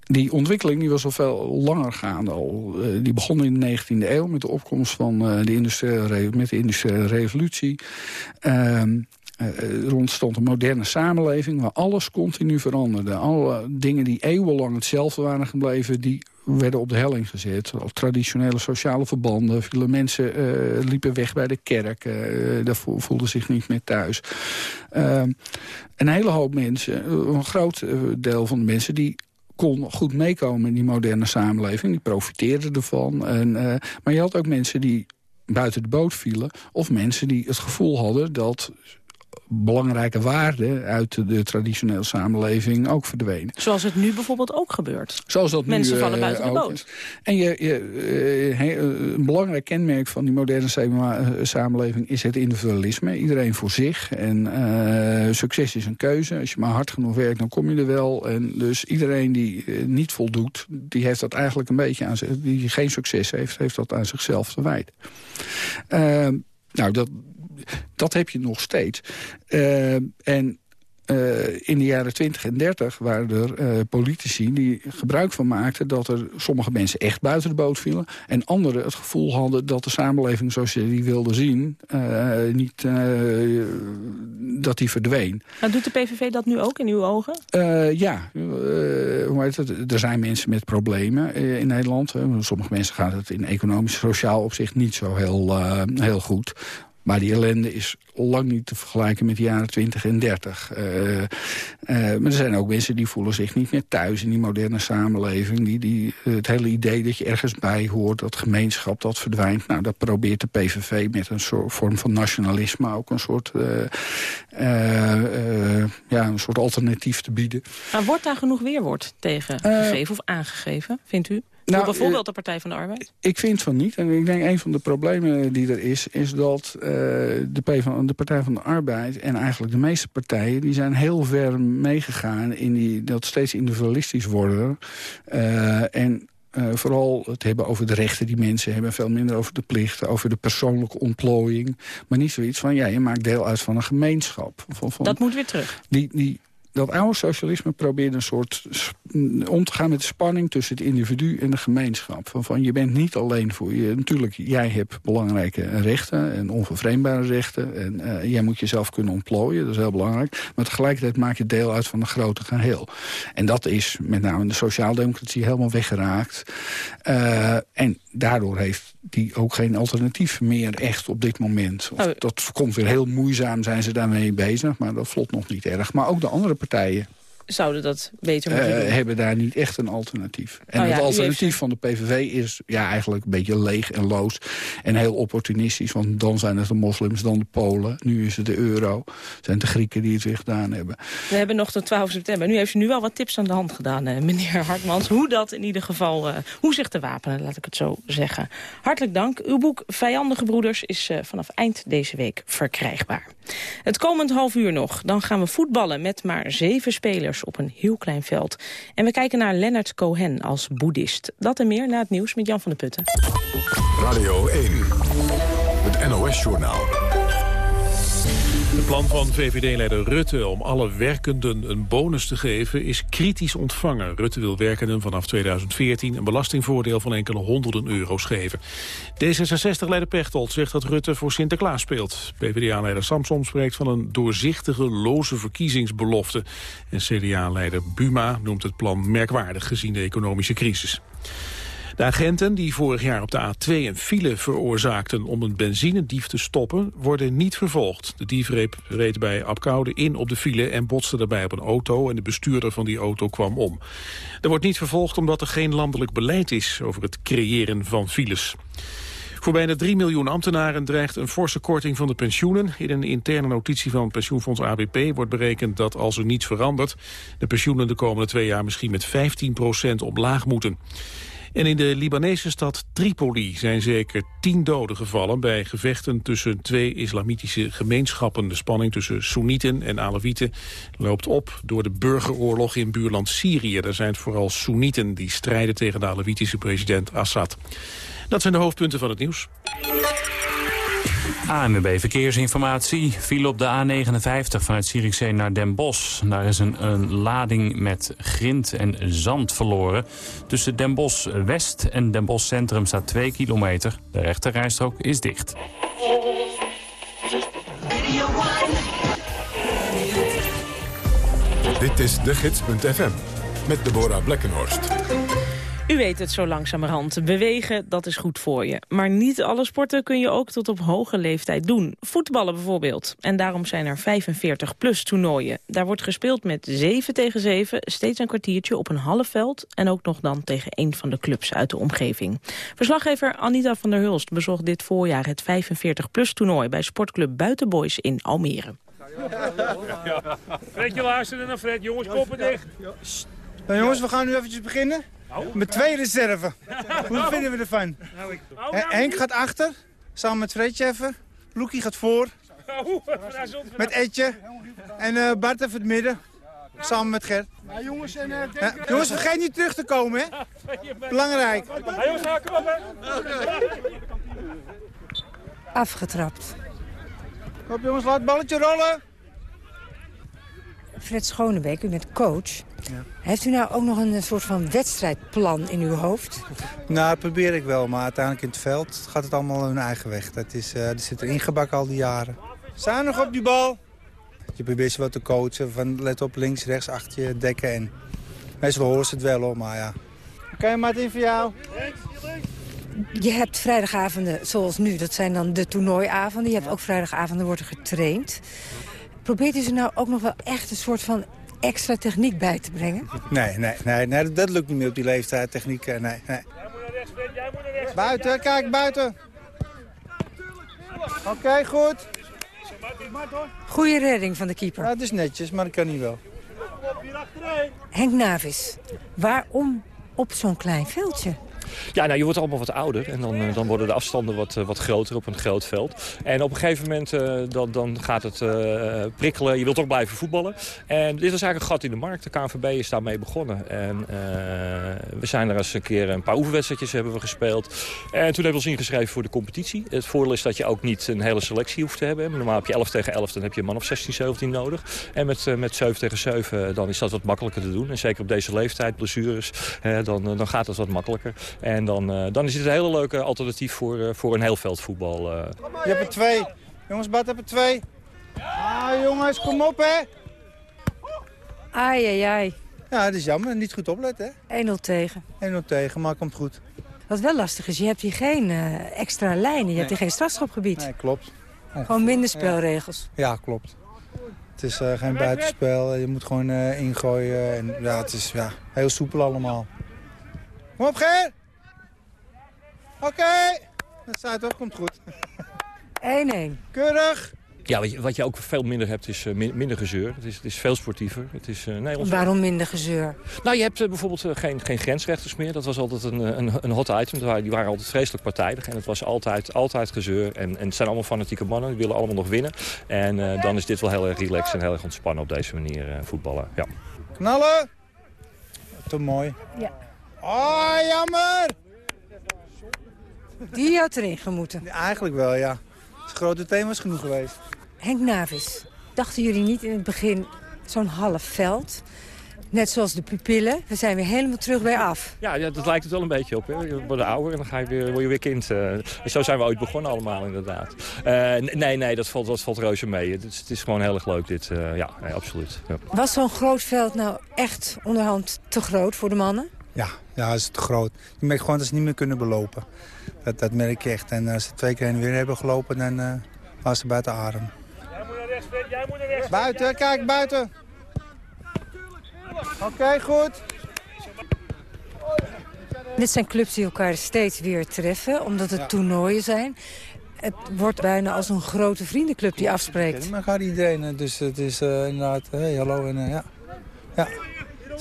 Die ontwikkeling die was al veel langer gaande al. Die begon in de 19e eeuw met de opkomst van de industriële, met de industriële revolutie. Er ontstond een moderne samenleving waar alles continu veranderde. Alle dingen die eeuwenlang hetzelfde waren gebleven... die werden op de helling gezet. Traditionele sociale verbanden. Viele mensen uh, liepen weg bij de kerk. Uh, daar voelden zich niet meer thuis. Uh, een hele hoop mensen, een groot deel van de mensen... die kon goed meekomen in die moderne samenleving. Die profiteerden ervan. En, maar je had ook mensen die buiten de boot vielen. Of mensen die het gevoel hadden dat belangrijke waarden uit de traditionele samenleving ook verdwenen. Zoals het nu bijvoorbeeld ook gebeurt. Zoals dat Mensen nu, vallen uh, buiten de boot. En je, je, uh, een belangrijk kenmerk van die moderne samenleving is het individualisme. Iedereen voor zich. En uh, succes is een keuze. Als je maar hard genoeg werkt, dan kom je er wel. En dus iedereen die niet voldoet, die heeft dat eigenlijk een beetje aan zich. Die geen succes heeft, heeft dat aan zichzelf te wijten. nou, dat, dat heb je nog steeds. Uh, en uh, in de jaren 20 en 30 waren er uh, politici die gebruik van maakten... dat er sommige mensen echt buiten de boot vielen... en anderen het gevoel hadden dat de samenleving zoals ze die wilden zien... Uh, niet, dat die verdween. Maar doet de PVV dat nu ook in uw ogen? ja, hoe heet het? er zijn mensen met problemen in Nederland. Sommige mensen gaat het in economisch, sociaal opzicht niet zo heel, heel goed... Maar die ellende is lang niet te vergelijken met de jaren 20 en 30. Uh, uh, maar er zijn ook mensen die voelen zich niet meer thuis in die moderne samenleving. Die, die, het hele idee dat je ergens bij hoort, dat gemeenschap, dat verdwijnt. Nou, dat probeert de PVV met een soort vorm van nationalisme ook een soort, uh, ja, een soort alternatief te bieden. Maar wordt daar genoeg weerwoord tegen gegeven of aangegeven, vindt u? Nou, bijvoorbeeld de Partij van de Arbeid? Ik vind van niet. En ik denk een van de problemen die er is... is dat uh, de, van, de Partij van de Arbeid en eigenlijk de meeste partijen... die zijn heel ver meegegaan in die, dat steeds individualistisch worden. Uh, en uh, vooral het hebben over de rechten die mensen hebben. Veel minder over de plichten, over de persoonlijke ontplooiing. Maar niet zoiets van, ja, je maakt deel uit van een gemeenschap. Van, van, dat moet weer terug. Die, die, dat oude socialisme probeert een soort om te gaan met de spanning tussen het individu en de gemeenschap. Van, van je bent niet alleen voor je. Natuurlijk, jij hebt belangrijke rechten en onvervreemdbare rechten. En uh, jij moet jezelf kunnen ontplooien, dat is heel belangrijk. Maar tegelijkertijd maak je deel uit van een grote geheel. En dat is met name de sociaaldemocratie helemaal weggeraakt. Uh, en daardoor heeft die ook geen alternatief meer echt op dit moment. Of, oh. Dat komt weer heel moeizaam, zijn ze daarmee bezig. Maar dat vlot nog niet erg. Maar ook de andere partijen zouden dat beter moeten uh, doen. hebben daar niet echt een alternatief. En oh ja, het alternatief van de PVV is ja, eigenlijk een beetje leeg en loos. En heel opportunistisch, want dan zijn het de moslims, dan de Polen. Nu is het de euro. Het zijn de Grieken die het weer gedaan hebben. We hebben nog tot 12 september. Nu heeft u nu al wat tips aan de hand gedaan, eh, meneer Hartmans. Hoe dat in ieder geval, uh, hoe zich te wapenen, laat ik het zo zeggen. Hartelijk dank. Uw boek Vijandige Broeders is uh, vanaf eind deze week verkrijgbaar. Het komend half uur nog. Dan gaan we voetballen met maar zeven spelers op een heel klein veld. En we kijken naar Leonard Cohen als boeddhist. Dat en meer na het nieuws met Jan van der Putten. Radio 1, het NOS-journaal. Het plan van VVD-leider Rutte om alle werkenden een bonus te geven is kritisch ontvangen. Rutte wil werkenden vanaf 2014 een belastingvoordeel van enkele honderden euro's geven. D66-leider Pechtold zegt dat Rutte voor Sinterklaas speelt. PvdA-leider Samson spreekt van een doorzichtige, loze verkiezingsbelofte. En CDA-leider Buma noemt het plan merkwaardig gezien de economische crisis. De agenten die vorig jaar op de A2 een file veroorzaakten om een benzinedief te stoppen, worden niet vervolgd. De dief reed bij Apkoude in op de file en botste daarbij op een auto en de bestuurder van die auto kwam om. Er wordt niet vervolgd omdat er geen landelijk beleid is over het creëren van files. Voor bijna 3 miljoen ambtenaren dreigt een forse korting van de pensioenen. In een interne notitie van pensioenfonds ABP wordt berekend dat als er niets verandert... de pensioenen de komende twee jaar misschien met 15% omlaag moeten. En in de Libanese stad Tripoli zijn zeker tien doden gevallen... bij gevechten tussen twee islamitische gemeenschappen. De spanning tussen Soenieten en Alawieten loopt op... door de burgeroorlog in buurland Syrië. Daar zijn het vooral Soenieten die strijden tegen de Alawitische president Assad. Dat zijn de hoofdpunten van het nieuws. ANWB Verkeersinformatie viel op de A59 vanuit Zierikzee naar Den Bosch. Daar is een, een, lading met grind en zand verloren. Tussen Den Bosch West en Den Bosch Centrum staat 2 kilometer. De rechterrijstrook is dicht. Dit is de gids.fm met Deborah Blekkenhorst. U weet het zo langzamerhand. Bewegen, dat is goed voor je. Maar niet alle sporten kun je ook tot op hoge leeftijd doen. Voetballen bijvoorbeeld. En daarom zijn er 45-plus toernooien. Daar wordt gespeeld met 7 tegen 7, steeds een kwartiertje op een half veld... en ook nog dan tegen een van de clubs uit de omgeving. Verslaggever Anita van der Hulst bezocht dit voorjaar het 45-plus toernooi... bij sportclub Buitenboys in Almere. Fredje luisteren naar Fred. Jongens, koppen dicht. Nou, jongens, we gaan nu eventjes beginnen. Met twee reserve. Hoe vinden we ervan? Henk gaat achter, samen met Fredje even. Loekie gaat voor. Met Etje. En uh, Bart even het midden. Samen met Gert. Ja, jongens, en, uh, jongens, vergeet niet terug te komen, hè? Belangrijk. Ja, jongens, kom op, hè? Afgetrapt. Kom jongens, laat het balletje rollen. Fred Schonebeek, u bent coach. Heeft u nou ook nog een soort van wedstrijdplan in uw hoofd? Nou, dat probeer ik wel, maar uiteindelijk in het veld gaat het allemaal hun eigen weg. Dat is, uh, die zit er ingebakken al die jaren. Staan nog op die bal? Je probeert ze wel te coachen, van let op links, rechts, achter je, dekken. En meestal horen ze het wel hoor, maar ja. Oké, okay, Martin, voor jou. Je hebt vrijdagavonden zoals nu, dat zijn dan de toernooiavonden. Je hebt ook vrijdagavonden, wordt er getraind. Probeert u ze nou ook nog wel echt een soort van extra techniek bij te brengen? Nee, nee, nee, nee dat lukt niet meer op die leeftijd, techniek, nee, nee. Jij moet naar rechts, jij moet naar rechts. Buiten, kijk, buiten. Oké, okay, goed. Goeie redding van de keeper. Ja, het is netjes, maar dat kan niet wel. Henk Navis, waarom op zo'n klein veldje? Ja, nou, je wordt allemaal wat ouder en dan, uh, dan worden de afstanden wat, uh, wat groter op een groot veld. En op een gegeven moment uh, dan, dan gaat het prikkelen. Je wilt ook blijven voetballen. En dit was eigenlijk een gat in de markt. De KNVB is daarmee begonnen. En we zijn er eens een keer een paar oefenwedstrijdjes hebben we gespeeld. En toen hebben we ons ingeschreven voor de competitie. Het voordeel is dat je ook niet een hele selectie hoeft te hebben. Normaal heb je 11 tegen 11, dan heb je een man of 16, 17 nodig. En met, met 7 tegen 7, dan is dat wat makkelijker te doen. En zeker op deze leeftijd, blessures, dan, dan gaat het wat makkelijker. En dan, uh, dan is het een hele leuke alternatief voor, uh, voor een heel veldvoetbal. Uh. Je hebt er twee. Jongens, Bart heb er twee. Ah, jongens, kom op, hè. Ai, ai, ai. Ja, dat is jammer. Niet goed opletten, hè. 1-0 tegen. 1-0 tegen, maar komt goed. Wat wel lastig is, je hebt hier geen extra lijnen. Je nee. hebt hier geen strafschopgebied. Nee, klopt. Gewoon minder spelregels. Ja, ja klopt. Het is geen buitenspel. Je moet gewoon ingooien. En, ja, het is ja, heel soepel allemaal. Kom op, Ger! Oké. Okay. Dat staat ook, komt goed. 1-1. Keurig. Ja, wat je, wat je ook veel minder hebt is uh, minder gezeur. Het is, het is veel sportiever. Het is, uh, nee, Waarom minder gezeur? Nou, je hebt uh, bijvoorbeeld geen, geen grensrechters meer. Dat was altijd een, een, een hot item. Die waren altijd vreselijk partijdig. En het was altijd, altijd gezeur. En, en het zijn allemaal fanatieke mannen. Die willen allemaal nog winnen. En dan is dit wel heel erg relaxed en heel erg ontspannen op deze manier voetballen. Ja. Knallen! Te mooi. Ja. Oh, jammer! Die had erin gemoeten. Ja, eigenlijk wel, ja. Het grote thema is genoeg geweest. Henk Navis, dachten jullie niet in het begin zo'n half veld? Net zoals de pupillen. We zijn weer helemaal terug bij af. Ja, ja dat lijkt het wel een beetje op. Hè. Je wordt ouder en dan ga je weer, word je weer kind. Uh, zo zijn we ooit begonnen allemaal, inderdaad. Uh, nee, nee, dat valt, dat valt reuze mee. Het is, het is gewoon heel erg leuk, dit. Uh, ja, nee, absoluut. Ja. Was zo'n groot veld nou echt onderhand te groot voor de mannen? Ja, ja, dat is te groot. Je merkt gewoon dat ze niet meer kunnen belopen. Dat, dat merk je echt. En als ze twee keer heen en weer hebben gelopen, dan uh, waren ze buiten adem. Jij moet naar rechts, jij moet naar rechts. Buiten, kijk, buiten. Oké, okay, goed. Dit zijn clubs die elkaar steeds weer treffen, omdat het ja. toernooien zijn. Het wordt bijna als een grote vriendenclub die afspreekt. Maar gaat iedereen, dus het is uh, inderdaad, hey, hallo en uh, ja. ja.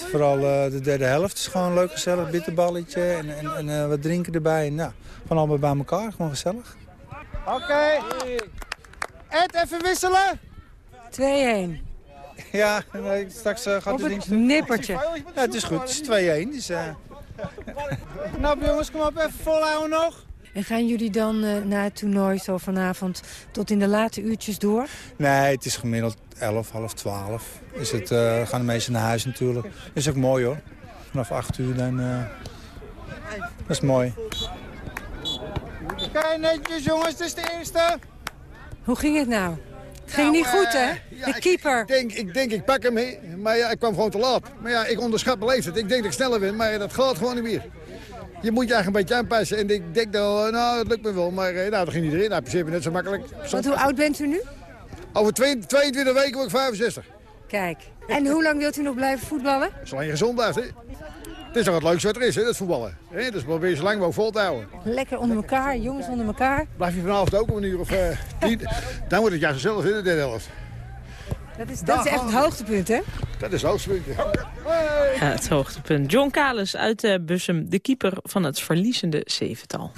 Vooral uh, de derde helft is gewoon leuk, gezellig, bitterballetje en, en, en uh, wat drinken erbij. En, ja, gewoon allemaal bij elkaar, gewoon gezellig. Oké. Okay. Ed, even wisselen. 2-1. Ja, nee, straks uh, gaat Op de dienst... nippertje. Ja, het is goed. Het is 2-1. Dus, Knap jongens, kom op, even volhouden nog. En gaan jullie dan uh, na het toernooi zo vanavond tot in de late uurtjes door? Nee, het is gemiddeld 11, half 12. Is het, uh, gaan de meesten naar huis natuurlijk. Is ook mooi hoor. Vanaf 8 uur dan... Uh, dat is mooi. Kijk netjes jongens, het is de eerste. Hoe ging het nou? Het ging nou, niet goed, hè? Ja, de keeper. Ik, ik, denk, ik denk, ik pak hem mee. Maar ja, ik kwam gewoon te laat. Maar ja, ik onderschat mijn leeftijd. Ik denk dat ik sneller ben, maar dat gaat gewoon niet meer je moet je eigenlijk een beetje aanpassen. En ik denk dat, nou, het lukt me wel. Maar nou, dat ging niet erin. Nou, principe net zo makkelijk. Want hoe oud bent u nu? Over 22 weken word ik 65. Kijk. En hoe lang wilt u nog blijven voetballen? Zolang je gezond blijft, hè. Het is toch het leukste wat er is, hè, dat voetballen. He, dus probeer je zo lang mogelijk vol te houden. Lekker onder elkaar, jongens onder elkaar. Blijf je vanavond ook om een uur of uh, tien. Dan wordt het juist zelf in de derde helft. Dat is, dat is echt het hoogtepunt, hè? Dat is het hoogtepunt, ja. het hoogtepunt. John Kalis uit uh, Bussum, de keeper van het verliezende zevental.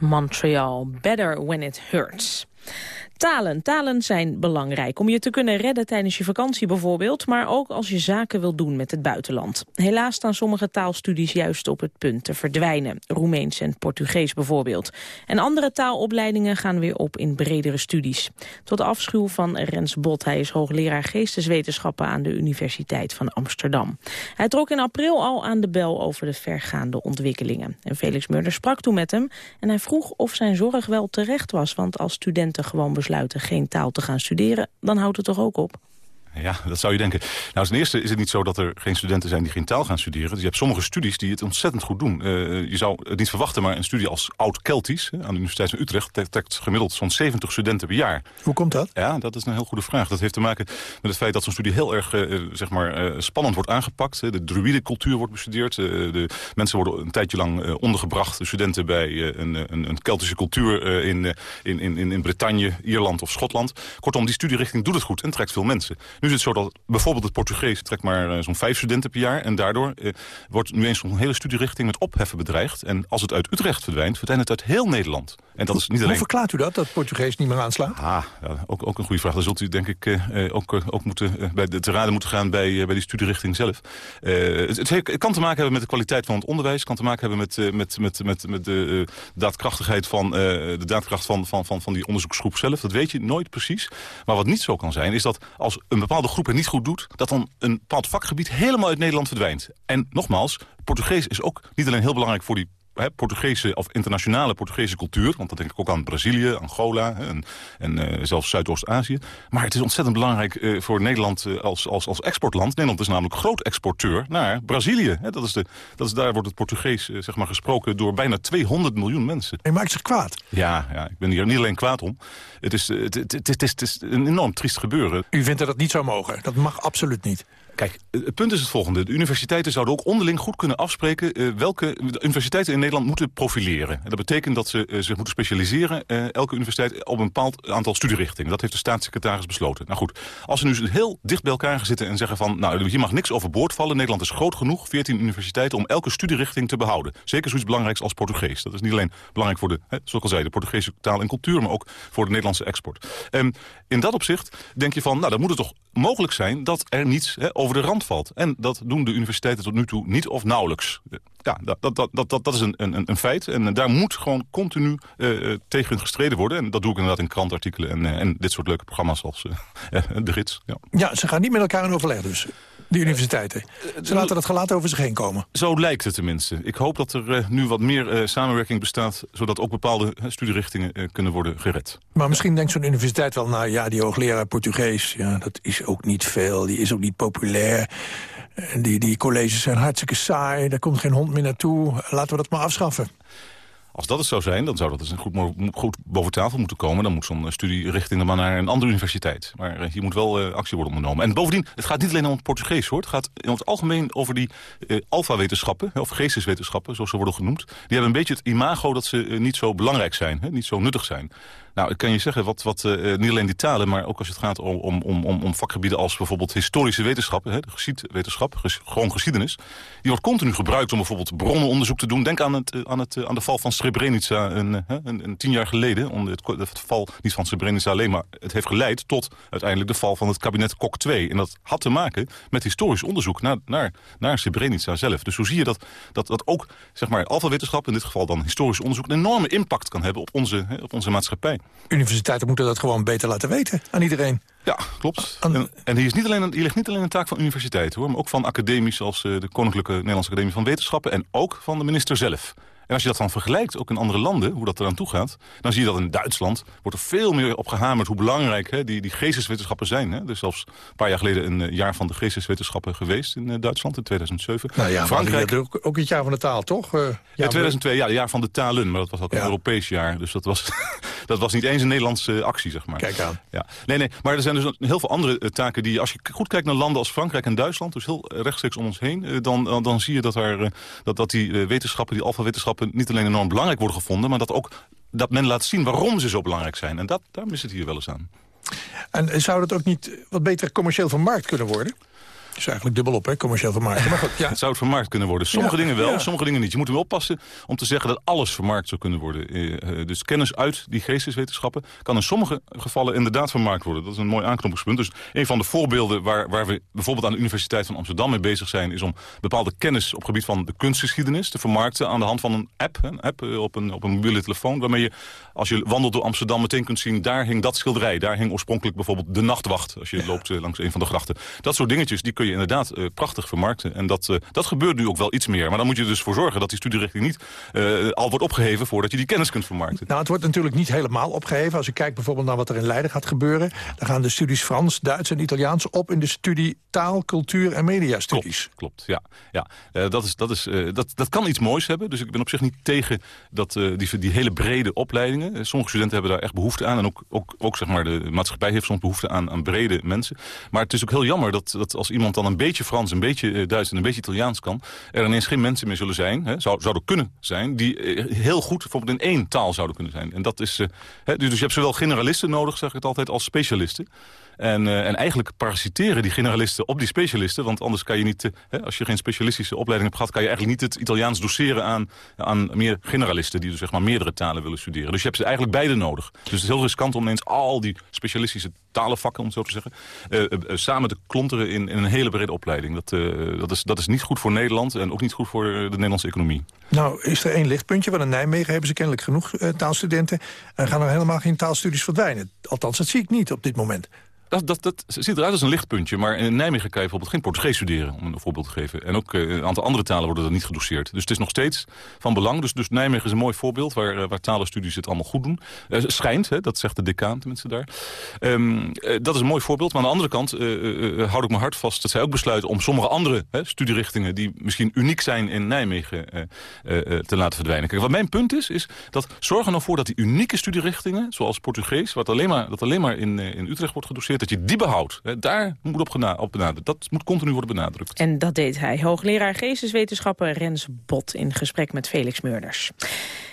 Montreal, Better When It Hurts. Talen. Talen zijn belangrijk om je te kunnen redden tijdens je vakantie bijvoorbeeld, maar ook als je zaken wil doen met het buitenland. Helaas staan sommige taalstudies juist op het punt te verdwijnen. Roemeens en Portugees bijvoorbeeld. En andere taalopleidingen gaan weer op in bredere studies. Tot afschuw van Rens Bot. Hij is hoogleraar geesteswetenschappen aan de Universiteit van Amsterdam. Hij trok in april al aan de bel over de vergaande ontwikkelingen. En Felix Murder sprak toen met hem en hij vroeg of zijn zorg wel terecht was. Want als studenten gewoon besluiten geen taal te gaan studeren, dan houdt het toch ook op? Ja, dat zou je denken. Nou, ten eerste is het niet zo dat er geen studenten zijn die geen taal gaan studeren. Dus je hebt sommige studies die het ontzettend goed doen. Uh, je zou het niet verwachten, maar een studie als Oud-Keltisch... aan de Universiteit van Utrecht trekt gemiddeld zo'n 70 studenten per jaar. Hoe komt dat? Ja, dat is een heel goede vraag. Dat heeft te maken met het feit dat zo'n studie heel erg uh, zeg maar, uh, spannend wordt aangepakt. De druïdecultuur wordt bestudeerd. de mensen worden een tijdje lang ondergebracht, de studenten... bij een, een, een Keltische cultuur in, in, in, in Bretagne, Ierland of Schotland. Kortom, die studierichting doet het goed en trekt veel mensen. Nu is het zo dat bijvoorbeeld het Portugees trekt maar uh, zo'n vijf studenten per jaar. En daardoor uh, wordt nu eens zo'n hele studierichting met opheffen bedreigd. En als het uit Utrecht verdwijnt, verdwijnt het uit heel Nederland. En dat is niet alleen... Hoe verklaart u dat, dat Portugees niet meer aanslaat? Ah, ja, ook, ook een goede vraag. Dan zult u denk ik uh, ook, ook moeten, bij de, te raden moeten gaan bij, bij die studierichting zelf. Het, het, het, kan te maken hebben met de kwaliteit van het onderwijs. Kan te maken hebben met, met, met, met, met de daadkrachtigheid van, de daadkracht van, van, van, van die onderzoeksgroep zelf. Dat weet je nooit precies. Maar wat niet zo kan zijn, is dat als een bepaalde groep het niet goed doet... dat dan een bepaald vakgebied helemaal uit Nederland verdwijnt. En nogmaals, Portugees is ook niet alleen heel belangrijk voor die He, Portugese of internationale Portugese cultuur. Want dat denk ik ook aan Brazilië, Angola en, en uh, zelfs Zuidoost-Azië. Maar het is ontzettend belangrijk uh, voor Nederland uh, als, als, als exportland. Nederland is namelijk groot exporteur naar Brazilië. Dat is de, dat is, daar wordt het Portugees zeg maar, gesproken door bijna 200 miljoen mensen. Je maakt zich kwaad. Ja, ja, ik ben hier niet alleen kwaad om. Het is, het, het, het, is, het is een enorm triest gebeuren. U vindt dat het niet zou mogen? Dat mag absoluut niet. Kijk, het punt is het volgende. De universiteiten zouden ook onderling goed kunnen afspreken... Uh, welke universiteiten in Nederland moeten profileren. En dat betekent dat ze uh, zich moeten specialiseren... Uh, elke universiteit op een bepaald aantal studierichtingen. Dat heeft de staatssecretaris besloten. Nou goed, als ze nu heel dicht bij elkaar gaan zitten en zeggen van... nou, hier mag niks overboord vallen. Nederland is groot genoeg, 14 universiteiten... om elke studierichting te behouden. Zeker zoiets belangrijks als Portugees. Dat is niet alleen belangrijk voor de, hè, zoals ik al zei... de Portugese taal en cultuur, maar ook voor de Nederlandse export. Um, in dat opzicht denk je van, nou, dan moet het toch mogelijk zijn... dat er niets hè, over de rand valt. En dat doen de universiteiten tot nu toe niet of nauwelijks. Ja, dat, dat, dat, dat, dat is een, een, een feit. En daar moet gewoon continu uh, tegen gestreden worden. En dat doe ik inderdaad in krantartikelen en, en dit soort leuke programma's als De Gids. Ja. ja, ze gaan niet met elkaar in overleg dus. De universiteiten. Ze laten dat gelaat over zich heen komen. Zo lijkt het tenminste. Ik hoop dat er uh, nu wat meer uh, samenwerking bestaat... zodat ook bepaalde uh, studierichtingen kunnen worden gered. Maar misschien denkt zo'n universiteit wel... nou ja, die hoogleraar Portugees, ja, dat is ook niet veel. Die is ook niet populair. Die, die colleges zijn hartstikke saai. Daar komt geen hond meer naartoe. Laten we dat maar afschaffen. Als dat het zou zijn, dan zou dat dus goed, goed boven tafel moeten komen. Dan moet zo'n eh, studierichting dan maar naar een andere universiteit. Maar eh, hier moet wel eh, actie worden ondernomen. En bovendien, het gaat niet alleen om het Portugees hoor. Het gaat in het algemeen over die eh alfa-wetenschappen, of geesteswetenschappen, zoals ze worden genoemd. Die hebben een beetje het imago dat ze niet zo belangrijk zijn, hè, niet zo nuttig zijn. Nou, ik kan je zeggen, wat, wat, eh, niet alleen die talen... maar ook als het gaat om, om, om, om vakgebieden als bijvoorbeeld historische wetenschappen... Hè, geschiedwetenschap, ges- gewoon geschiedenis... die wordt continu gebruikt om bijvoorbeeld bronnenonderzoek te doen. Denk aan, het, eh, aan, het, eh, aan de val van Srebrenica een, een, tien jaar geleden. Het, het val niet van Srebrenica alleen, maar het heeft geleid... tot uiteindelijk de val van het kabinet Kok 2. En dat had te maken met historisch onderzoek naar, naar, naar Srebrenica zelf. Dus zo zie je dat, dat, dat ook zeg maar, alfawetenschap, in dit geval dan historisch onderzoek... een enorme impact kan hebben op onze, hè, op onze maatschappij. Universiteiten moeten dat gewoon beter laten weten aan iedereen. Ja, klopt. En, en hier, is niet alleen, een- hier ligt niet alleen een taak van universiteiten, hoor, maar ook van academies als eh, de Koninklijke Nederlandse Academie van Wetenschappen en ook van de minister zelf. En als je dat dan vergelijkt, ook in andere landen, hoe dat eraan toe gaat... dan zie je dat in Duitsland wordt er veel meer op gehamerd... hoe belangrijk hè, die, die geesteswetenschappen zijn. Hè. Er is zelfs een paar jaar geleden een eh, jaar van de geesteswetenschappen geweest... in eh, Duitsland, in 2007. Nou ja, Frankrijk... Ook, ook het jaar van de taal, toch? Eh, Ja, 2002, ja, het jaar van de talen, maar dat was ook een Europees jaar. Dus dat was, dat was niet eens een Nederlandse actie, zeg maar. Kijk aan. Ja. Nee, nee, maar er zijn dus heel veel andere eh, taken die... als je goed kijkt naar landen als Frankrijk en Duitsland... dus heel eh, rechtstreeks om ons heen... eh, dan, dan, zie je dat, eh, dat, dat die wetenschappen, die alfawetenschappen... niet alleen enorm belangrijk worden gevonden... maar dat ook dat men laat zien waarom ze zo belangrijk zijn. En dat, daar mis het hier wel eens aan. En zou dat ook niet wat beter commercieel vermarkt kunnen worden? Is eigenlijk dubbel op, hè, commercieel vermarkt. Maar goed, ja. Het zou het vermarkt kunnen worden. Sommige Ja, dingen wel, ja. sommige dingen niet. Je moet er wel oppassen om te zeggen dat alles vermarkt zou kunnen worden. Eh, eh, dus kennis uit die geesteswetenschappen kan in sommige gevallen inderdaad vermarkt worden. Dat is een mooi aanknopingspunt. Dus een van de voorbeelden waar, waar we bijvoorbeeld aan de Universiteit van Amsterdam mee bezig zijn... is om bepaalde kennis op gebied van de kunstgeschiedenis te vermarkten... aan de hand van een app, een app eh, op, een, op een mobiele telefoon... waarmee je, als je wandelt door Amsterdam, meteen kunt zien... daar hing dat schilderij, daar hing oorspronkelijk bijvoorbeeld de nachtwacht... als je loopt langs een van de grachten. Dat soort dingetjes, die kun je inderdaad eh, prachtig vermarkten. En dat, eh, dat gebeurt nu ook wel iets meer. Maar dan moet je er dus voor zorgen dat die studierichting niet eh, al wordt opgeheven... voordat je die kennis kunt vermarkten. Nou, het wordt natuurlijk niet helemaal opgeheven. Als je kijkt bijvoorbeeld naar wat er in Leiden gaat gebeuren... dan gaan de studies Frans, Duits en Italiaans op... in de studie taal, cultuur en mediastudies. Klopt, ja. ja. Eh, dat, is, dat, is, dat, dat kan iets moois hebben. Dus ik ben op zich niet tegen dat, die, die hele brede opleidingen. Sommige studenten hebben daar echt behoefte aan. En ook, ook, ook zeg maar, de maatschappij heeft soms behoefte aan, aan brede mensen. Maar het is ook heel jammer dat, dat als iemand dan een beetje Frans... een beetje eh, Duits en een beetje Italiaans kan... er ineens geen mensen meer zullen zijn, hè, zou, zouden kunnen zijn... die eh, heel goed bijvoorbeeld in één taal zouden kunnen zijn. En dat is, eh, hè, dus, dus je hebt zowel generalisten nodig, zeg ik het altijd, als specialisten. En, eh, en eigenlijk parasiteren die generalisten op die specialisten. Want anders kan je niet, eh, als je geen specialistische opleiding hebt gehad... kan je eigenlijk niet het Italiaans doseren aan, aan meer generalisten... die dus zeg maar meerdere talen willen studeren. Dus je hebt ze eigenlijk beide nodig. Dus het is heel riskant om ineens al die specialistische talenvakken, om het zo te zeggen... eh, samen te klonteren in, een hele brede opleiding. Dat, dat, is, dat is niet goed voor Nederland en ook niet goed voor de Nederlandse economie. Nou, is er één lichtpuntje, want in Nijmegen hebben ze kennelijk genoeg taalstudenten... en gaan er helemaal geen taalstudies verdwijnen. Althans, dat zie ik niet op dit moment. Dat, dat, dat ziet eruit als een lichtpuntje. Maar in Nijmegen kan je bijvoorbeeld geen Portugees studeren, om een voorbeeld te geven. En ook eh, een aantal andere talen worden er niet gedoseerd. Dus het is nog steeds van belang. Dus, dus Nijmegen is een mooi voorbeeld waar, eh, waar talenstudies het allemaal goed doen. Eh, schijnt, hè, dat zegt de decaan tenminste daar. Ehm, eh, dat is een mooi voorbeeld. Maar aan de andere kant eh, houd ik mijn hart vast dat zij ook besluiten om sommige andere hè, studierichtingen die misschien uniek zijn in Nijmegen te laten verdwijnen. Kijk, wat mijn punt is, is dat zorg er nou voor dat die unieke studierichtingen, zoals Portugees, wat alleen maar, dat alleen maar in, in Utrecht wordt gedoseerd, dat je die behoudt. Hè, daar moet op, op benadrukt. Dat moet continu worden benadrukt. En dat deed hij. Hoogleraar Geesteswetenschappen Rens Bot in gesprek met Felix Meurders.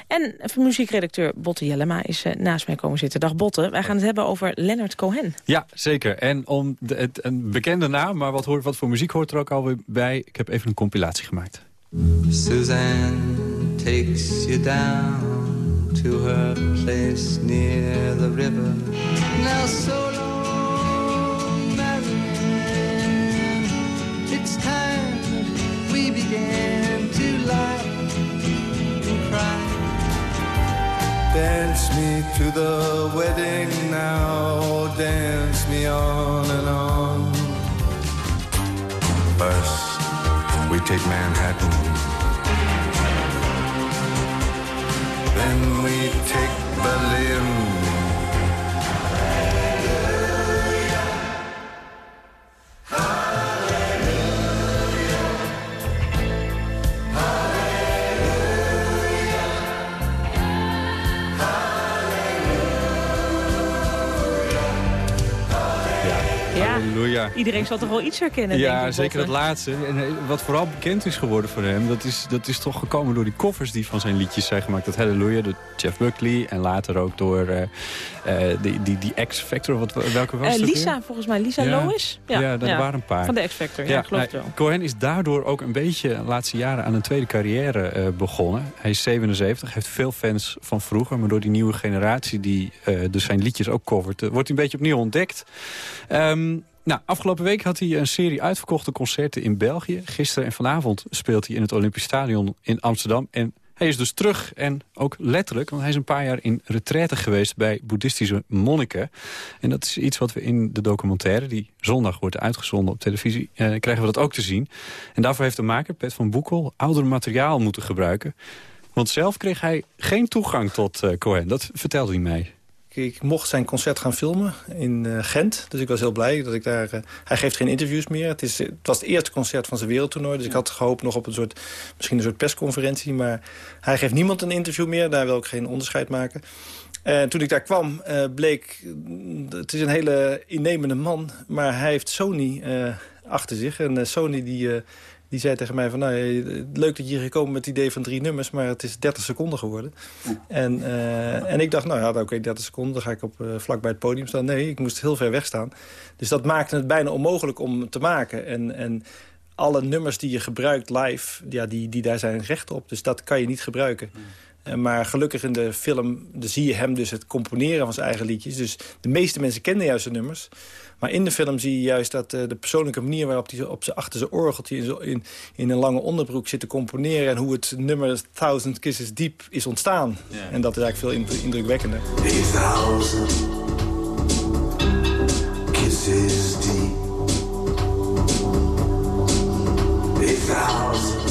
En muziekredacteur Botte Jellema is eh, naast mij komen zitten. Dag Botte, wij gaan het hebben over Leonard Cohen. Ja, zeker. En om de, het, een bekende naam, maar wat, hoort, wat voor muziek hoort er ook alweer bij? Ik heb even een compilatie gemaakt. Suzanne takes you down to her place near the river. Now so long, it's time we began to laugh and cry. Dance me to the wedding now, dance me on and on. First, we take Manhattan. Then we take Berlin. Iedereen zal toch wel iets herkennen, denk Ja, ik, zeker dat Botte? laatste. En eh, wat vooral bekend is geworden voor hem... Dat is, dat is toch gekomen door die covers die van zijn liedjes zijn gemaakt. Dat Hallelujah, door Jeff Buckley. En later ook door eh, die, die, die X-Factor. Wat, welke was dat Lisa, weer? volgens mij. Lisa Ja. Lois? Ja, er waren een paar. Van de X-Factor, ja, geloof het nou, wel. Cohen is daardoor ook een beetje de laatste jaren aan een tweede carrière begonnen. Hij is 77, heeft veel fans van vroeger. Maar door die nieuwe generatie die dus zijn liedjes ook covert... wordt hij een beetje opnieuw ontdekt. Ehm, nou, afgelopen week had hij een serie uitverkochte concerten in België. Gisteren en vanavond speelt hij in het Olympisch Stadion in Amsterdam. En hij is dus terug en ook letterlijk, want hij is een paar jaar in retraite geweest bij boeddhistische monniken. En dat is iets wat we in de documentaire, die zondag wordt uitgezonden op televisie, eh, krijgen we dat ook te zien. En daarvoor heeft de maker, Pet van Boekel, ouder materiaal moeten gebruiken. Want zelf kreeg hij geen toegang tot eh, Cohen. Dat vertelde hij mij. Ik mocht zijn concert gaan filmen in eh, Gent. Dus ik was heel blij dat ik daar... eh, hij geeft geen interviews meer. Het, is, het was het eerste concert van zijn wereldtoernooi. Dus ik had gehoopt nog op een soort, misschien een soort persconferentie. Maar hij geeft niemand een interview meer. Daar wil ik geen onderscheid maken. En toen ik daar kwam, eh, bleek... mm, Het is een hele innemende man. Maar hij heeft Sony achter zich. En Sony die... die zei tegen mij van, nou, eh, leuk dat je hier gekomen met het idee van drie nummers... maar het is 30 seconden geworden. En, eh, en ik dacht, nou ja, oké, 30 seconden, dan ga ik op, eh, vlak bij het podium staan. Nee, ik moest heel ver weg staan. Dus dat maakte het bijna onmogelijk om te maken. En, en alle nummers die je gebruikt live, ja, die, die, daar zijn recht op. Dus dat kan je niet gebruiken. En Maar gelukkig in de film zie je hem dus het componeren van zijn eigen liedjes. Dus de meeste mensen kennen juist de nummers. Maar in de film zie je juist dat eh, de persoonlijke manier... waarop hij op zijn achter zijn orgeltje in, zo- in, in een lange onderbroek zit te componeren... en hoe het nummer Thousand Kisses Deep is ontstaan. En dat is eigenlijk veel indru- indrukwekkender. A kisses deep. A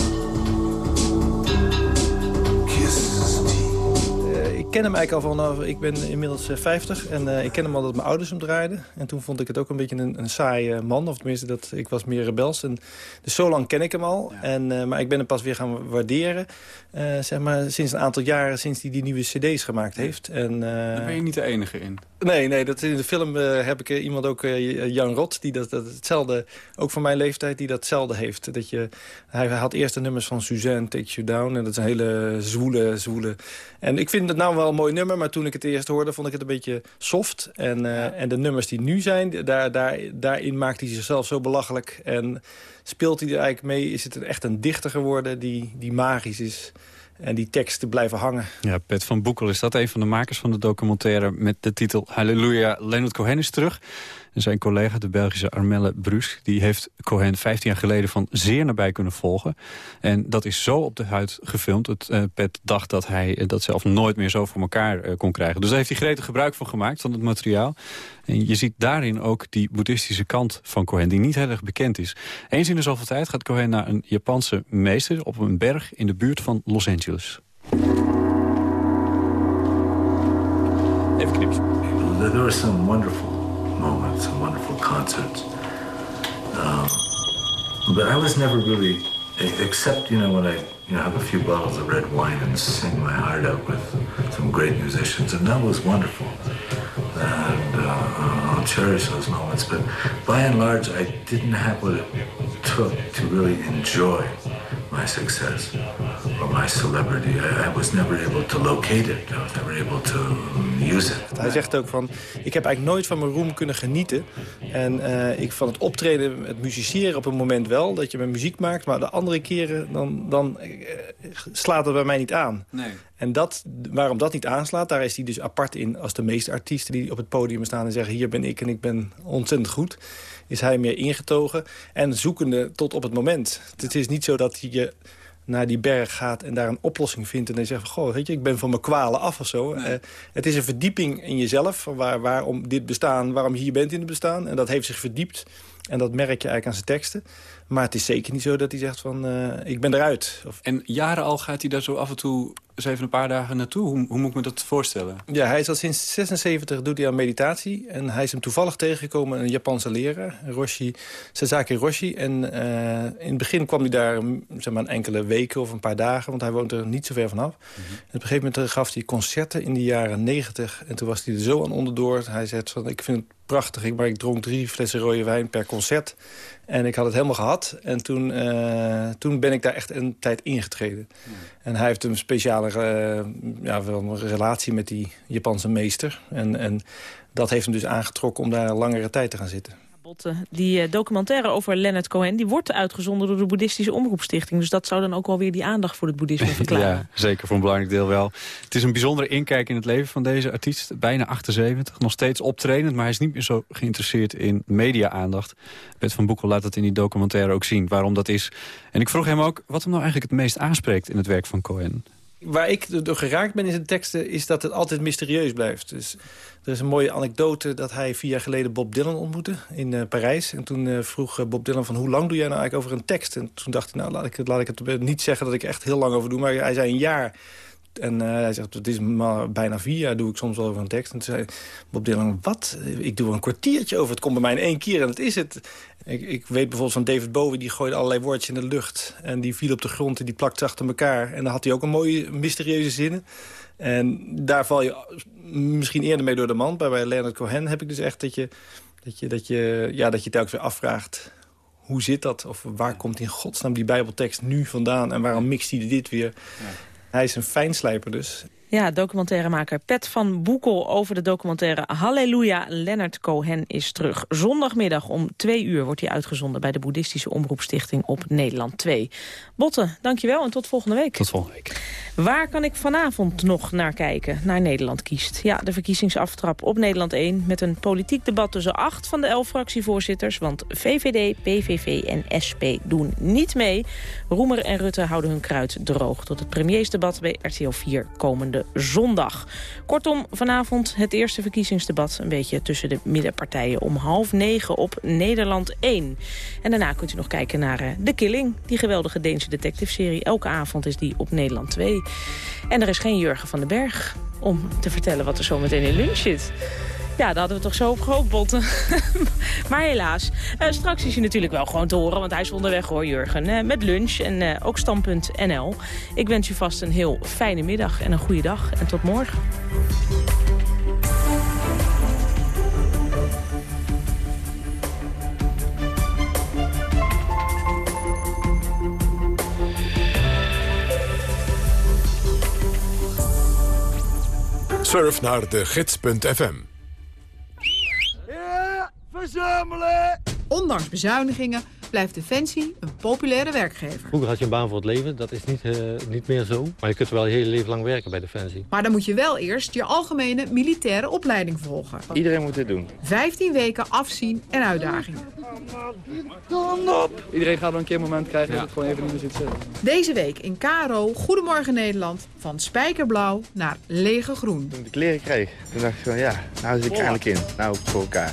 ken hem eigenlijk al vanaf... Ik ben inmiddels eh, 50 en eh, ik ken hem al dat mijn ouders hem draaiden. En toen vond ik het ook een beetje een, een saaie man. Of tenminste, dat, ik was meer rebels. En, dus zo lang ken ik hem al. En, eh, maar ik ben hem pas weer gaan waarderen. eh, zeg maar sinds een aantal jaren, sinds hij die nieuwe cd's gemaakt heeft. En, eh, Daar ben je niet de enige in. Nee, nee dat in de film eh, heb ik eh, iemand ook, eh, Jan Rot, die dat, dat hetzelfde, ook van mijn leeftijd, die datzelfde heeft. Dat je, hij had eerst de nummers van Suzanne, Take You Down. En dat is een hele zwoele, zwoele. En ik vind het nou wel een mooi nummer, maar toen ik het eerst hoorde, vond ik het een beetje soft. En, eh, en de nummers die nu zijn, daar, daar, daarin maakt hij zichzelf zo belachelijk. En speelt hij er eigenlijk mee, is het echt een dichter geworden die, die magisch is. En die teksten blijven hangen. Ja, Pet van Boekel is dat een van de makers van de documentaire... met de titel Halleluja, Leonard Cohen is terug. En zijn collega, de Belgische Armelle Brus... die heeft Cohen 15 jaar geleden van zeer nabij kunnen volgen. En dat is zo op de huid gefilmd. dat eh, Pet dacht dat hij eh, dat zelf nooit meer zo voor elkaar eh, kon krijgen. Dus daar heeft hij gretig gebruik van gemaakt, van het materiaal. En je ziet daarin ook die boeddhistische kant van Cohen... die niet heel erg bekend is. Eens in de zoveel tijd gaat Cohen naar een Japanse meester... op een berg in de buurt van Los Angeles. Even knipsen. There were some wonderful some wonderful concerts. Um, but I was never really, except, you know, when I you know, have a few bottles of red wine and sing my heart out with some great musicians, and that was wonderful. And uh, I'll cherish those moments. But by and large, I didn't have what it took to really enjoy my success my celebrity. I, I was never able to locate it. I was never able to use it. Hij zegt ook van, ik heb eigenlijk nooit van mijn roem kunnen genieten. En eh, ik van het optreden, het musiceren op een moment wel, dat je met muziek maakt. Maar de andere keren, dan, dan eh, slaat het bij mij niet aan. Nee. En dat, waarom dat niet aanslaat, daar is hij dus apart in... als de meeste artiesten die op het podium staan en zeggen... hier ben ik en ik ben ontzettend goed... is hij meer ingetogen en zoekende tot op het moment. Het is niet zo dat je naar die berg gaat en daar een oplossing vindt... en dan zegt van, goh, weet je, ik ben van mijn kwalen af of zo. Eh, het is een verdieping in jezelf, waar, waarom dit bestaan... waarom je hier bent in het bestaan. En dat heeft zich verdiept. En dat merk je eigenlijk aan zijn teksten. Maar het is zeker niet zo dat hij zegt van, eh, ik ben eruit. Of, En jaren al gaat hij daar zo af en toe eens even een paar dagen naartoe. Hoe, hoe moet ik me dat voorstellen? Ja, hij is al sinds 76 doet hij aan meditatie. En hij is hem toevallig tegengekomen, een Japanse leraar, Roshi, Sasaki Roshi. En eh, in het begin kwam hij daar mm, zeg maar, een enkele weken of een paar dagen, want hij woont er niet zo ver vanaf. En op een gegeven moment gaf hij concerten in de jaren 90. En toen was hij er zo aan onderdoor. Hij zei van, ik vind het prachtig. Maar ik dronk drie flessen rode wijn per concert. En ik had het helemaal gehad. En toen, eh, toen ben ik daar echt een tijd ingetreden. En hij heeft een speciale eh, ja, wel een relatie met die Japanse meester. En, en dat heeft hem dus aangetrokken om daar een langere tijd te gaan zitten. Die eh, documentaire over Leonard Cohen... die wordt uitgezonden door de Boeddhistische Omroepstichting. Dus dat zou dan ook wel weer die aandacht voor het boeddhisme verklaren. Ja, zeker voor een belangrijk deel wel. Het is een bijzondere inkijk in het leven van deze artiest. Bijna 78, nog steeds optredend... maar hij is niet meer zo geïnteresseerd in media-aandacht. Bert van Boekel laat het in die documentaire ook zien waarom dat is. En ik vroeg hem ook wat hem nou eigenlijk het meest aanspreekt... in het werk van Cohen. Waar ik door geraakt ben in zijn teksten... is dat het altijd mysterieus blijft. Dus er is een mooie anekdote dat hij vier jaar geleden Bob Dylan ontmoette in eh, Parijs. En toen eh, vroeg eh, Bob Dylan van hoe lang doe jij nou eigenlijk over een tekst? En toen dacht ik, nou laat ik, laat ik het niet zeggen dat ik echt heel lang over doe. Maar hij zei een jaar. En hij zegt, het is maar bijna vier jaar doe ik soms wel over een tekst. En toen zei Bob Dylan, wat? Ik doe een kwartiertje over. Het komt bij mij in één keer en dat is het. Ik, ik weet bijvoorbeeld van David Bowie, die gooide allerlei woordjes in de lucht. En die viel op de grond en die plakte achter elkaar. En dan had hij ook een mooie mysterieuze zinnen. En daar val je misschien eerder mee door de mand. Maar bij Leonard Cohen heb ik dus echt dat je, dat je, dat je, ja, dat je telkens weer afvraagt... hoe zit dat? Of waar komt in godsnaam die bijbeltekst nu vandaan? En waarom mixt hij dit weer? Hij is een fijnslijper dus. Ja, documentairemaker Pet van Boekel over de documentaire Halleluja, Leonard Cohen is terug. Zondagmiddag om twee uur wordt hij uitgezonden bij de Boeddhistische Omroepstichting op Nederland 2. Botte, dankjewel en tot volgende week. Tot volgende week. Waar kan ik vanavond nog naar kijken? Naar Nederland kiest. Ja, de verkiezingsaftrap op Nederland 1 met een politiek debat tussen acht van de elf fractievoorzitters. Want VVD, PVV en SP doen niet mee. Roemer en Rutte houden hun kruid droog tot het premiersdebat bij RTL 4 komende zondag. Kortom, vanavond het eerste verkiezingsdebat... een beetje tussen de middenpartijen om half negen op Nederland 1. En daarna kunt u nog kijken naar uh, The Killing, die geweldige Deense detective-serie. Elke avond is die op Nederland 2. En er is geen Jurgen van den Berg om te vertellen wat er zo meteen in lunch zit. Ja, daar hadden we toch zo op gehoopt, Botten. maar helaas. Uh, straks is hij natuurlijk wel gewoon te horen, want hij is onderweg hoor, Jurgen. Uh, met lunch en uh, ook stand.nl. Ik wens u vast een heel fijne middag en een goede dag. En tot morgen. Surf naar de gids.fm verzamelen! Ondanks bezuinigingen blijft Defensie een populaire werkgever. Vroeger had je een baan voor het leven, dat is niet, uh, niet meer zo. Maar je kunt wel je hele leven lang werken bij Defensie. Maar dan moet je wel eerst je algemene militaire opleiding volgen. Iedereen moet dit doen. 15 weken afzien en uitdagingen. op! Iedereen gaat wel een keer een moment krijgen dat het gewoon even niet meer zit zitten. Deze week in Karo, Goedemorgen Nederland, van spijkerblauw naar lege groen. Toen ik de kleren kreeg, toen dacht ik van ja, nou zit ik eindelijk in. Nou, voor elkaar.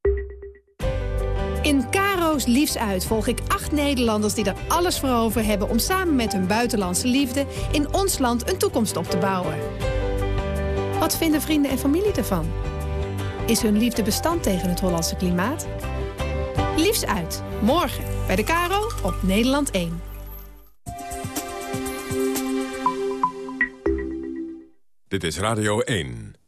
In Karo's Liefs Uit volg ik acht Nederlanders die er alles voor over hebben... om samen met hun buitenlandse liefde in ons land een toekomst op te bouwen. Wat vinden vrienden en familie ervan? Is hun liefde bestand tegen het Hollandse klimaat? Liefs Uit, morgen bij de Caro op Nederland 1. Dit is Radio 1.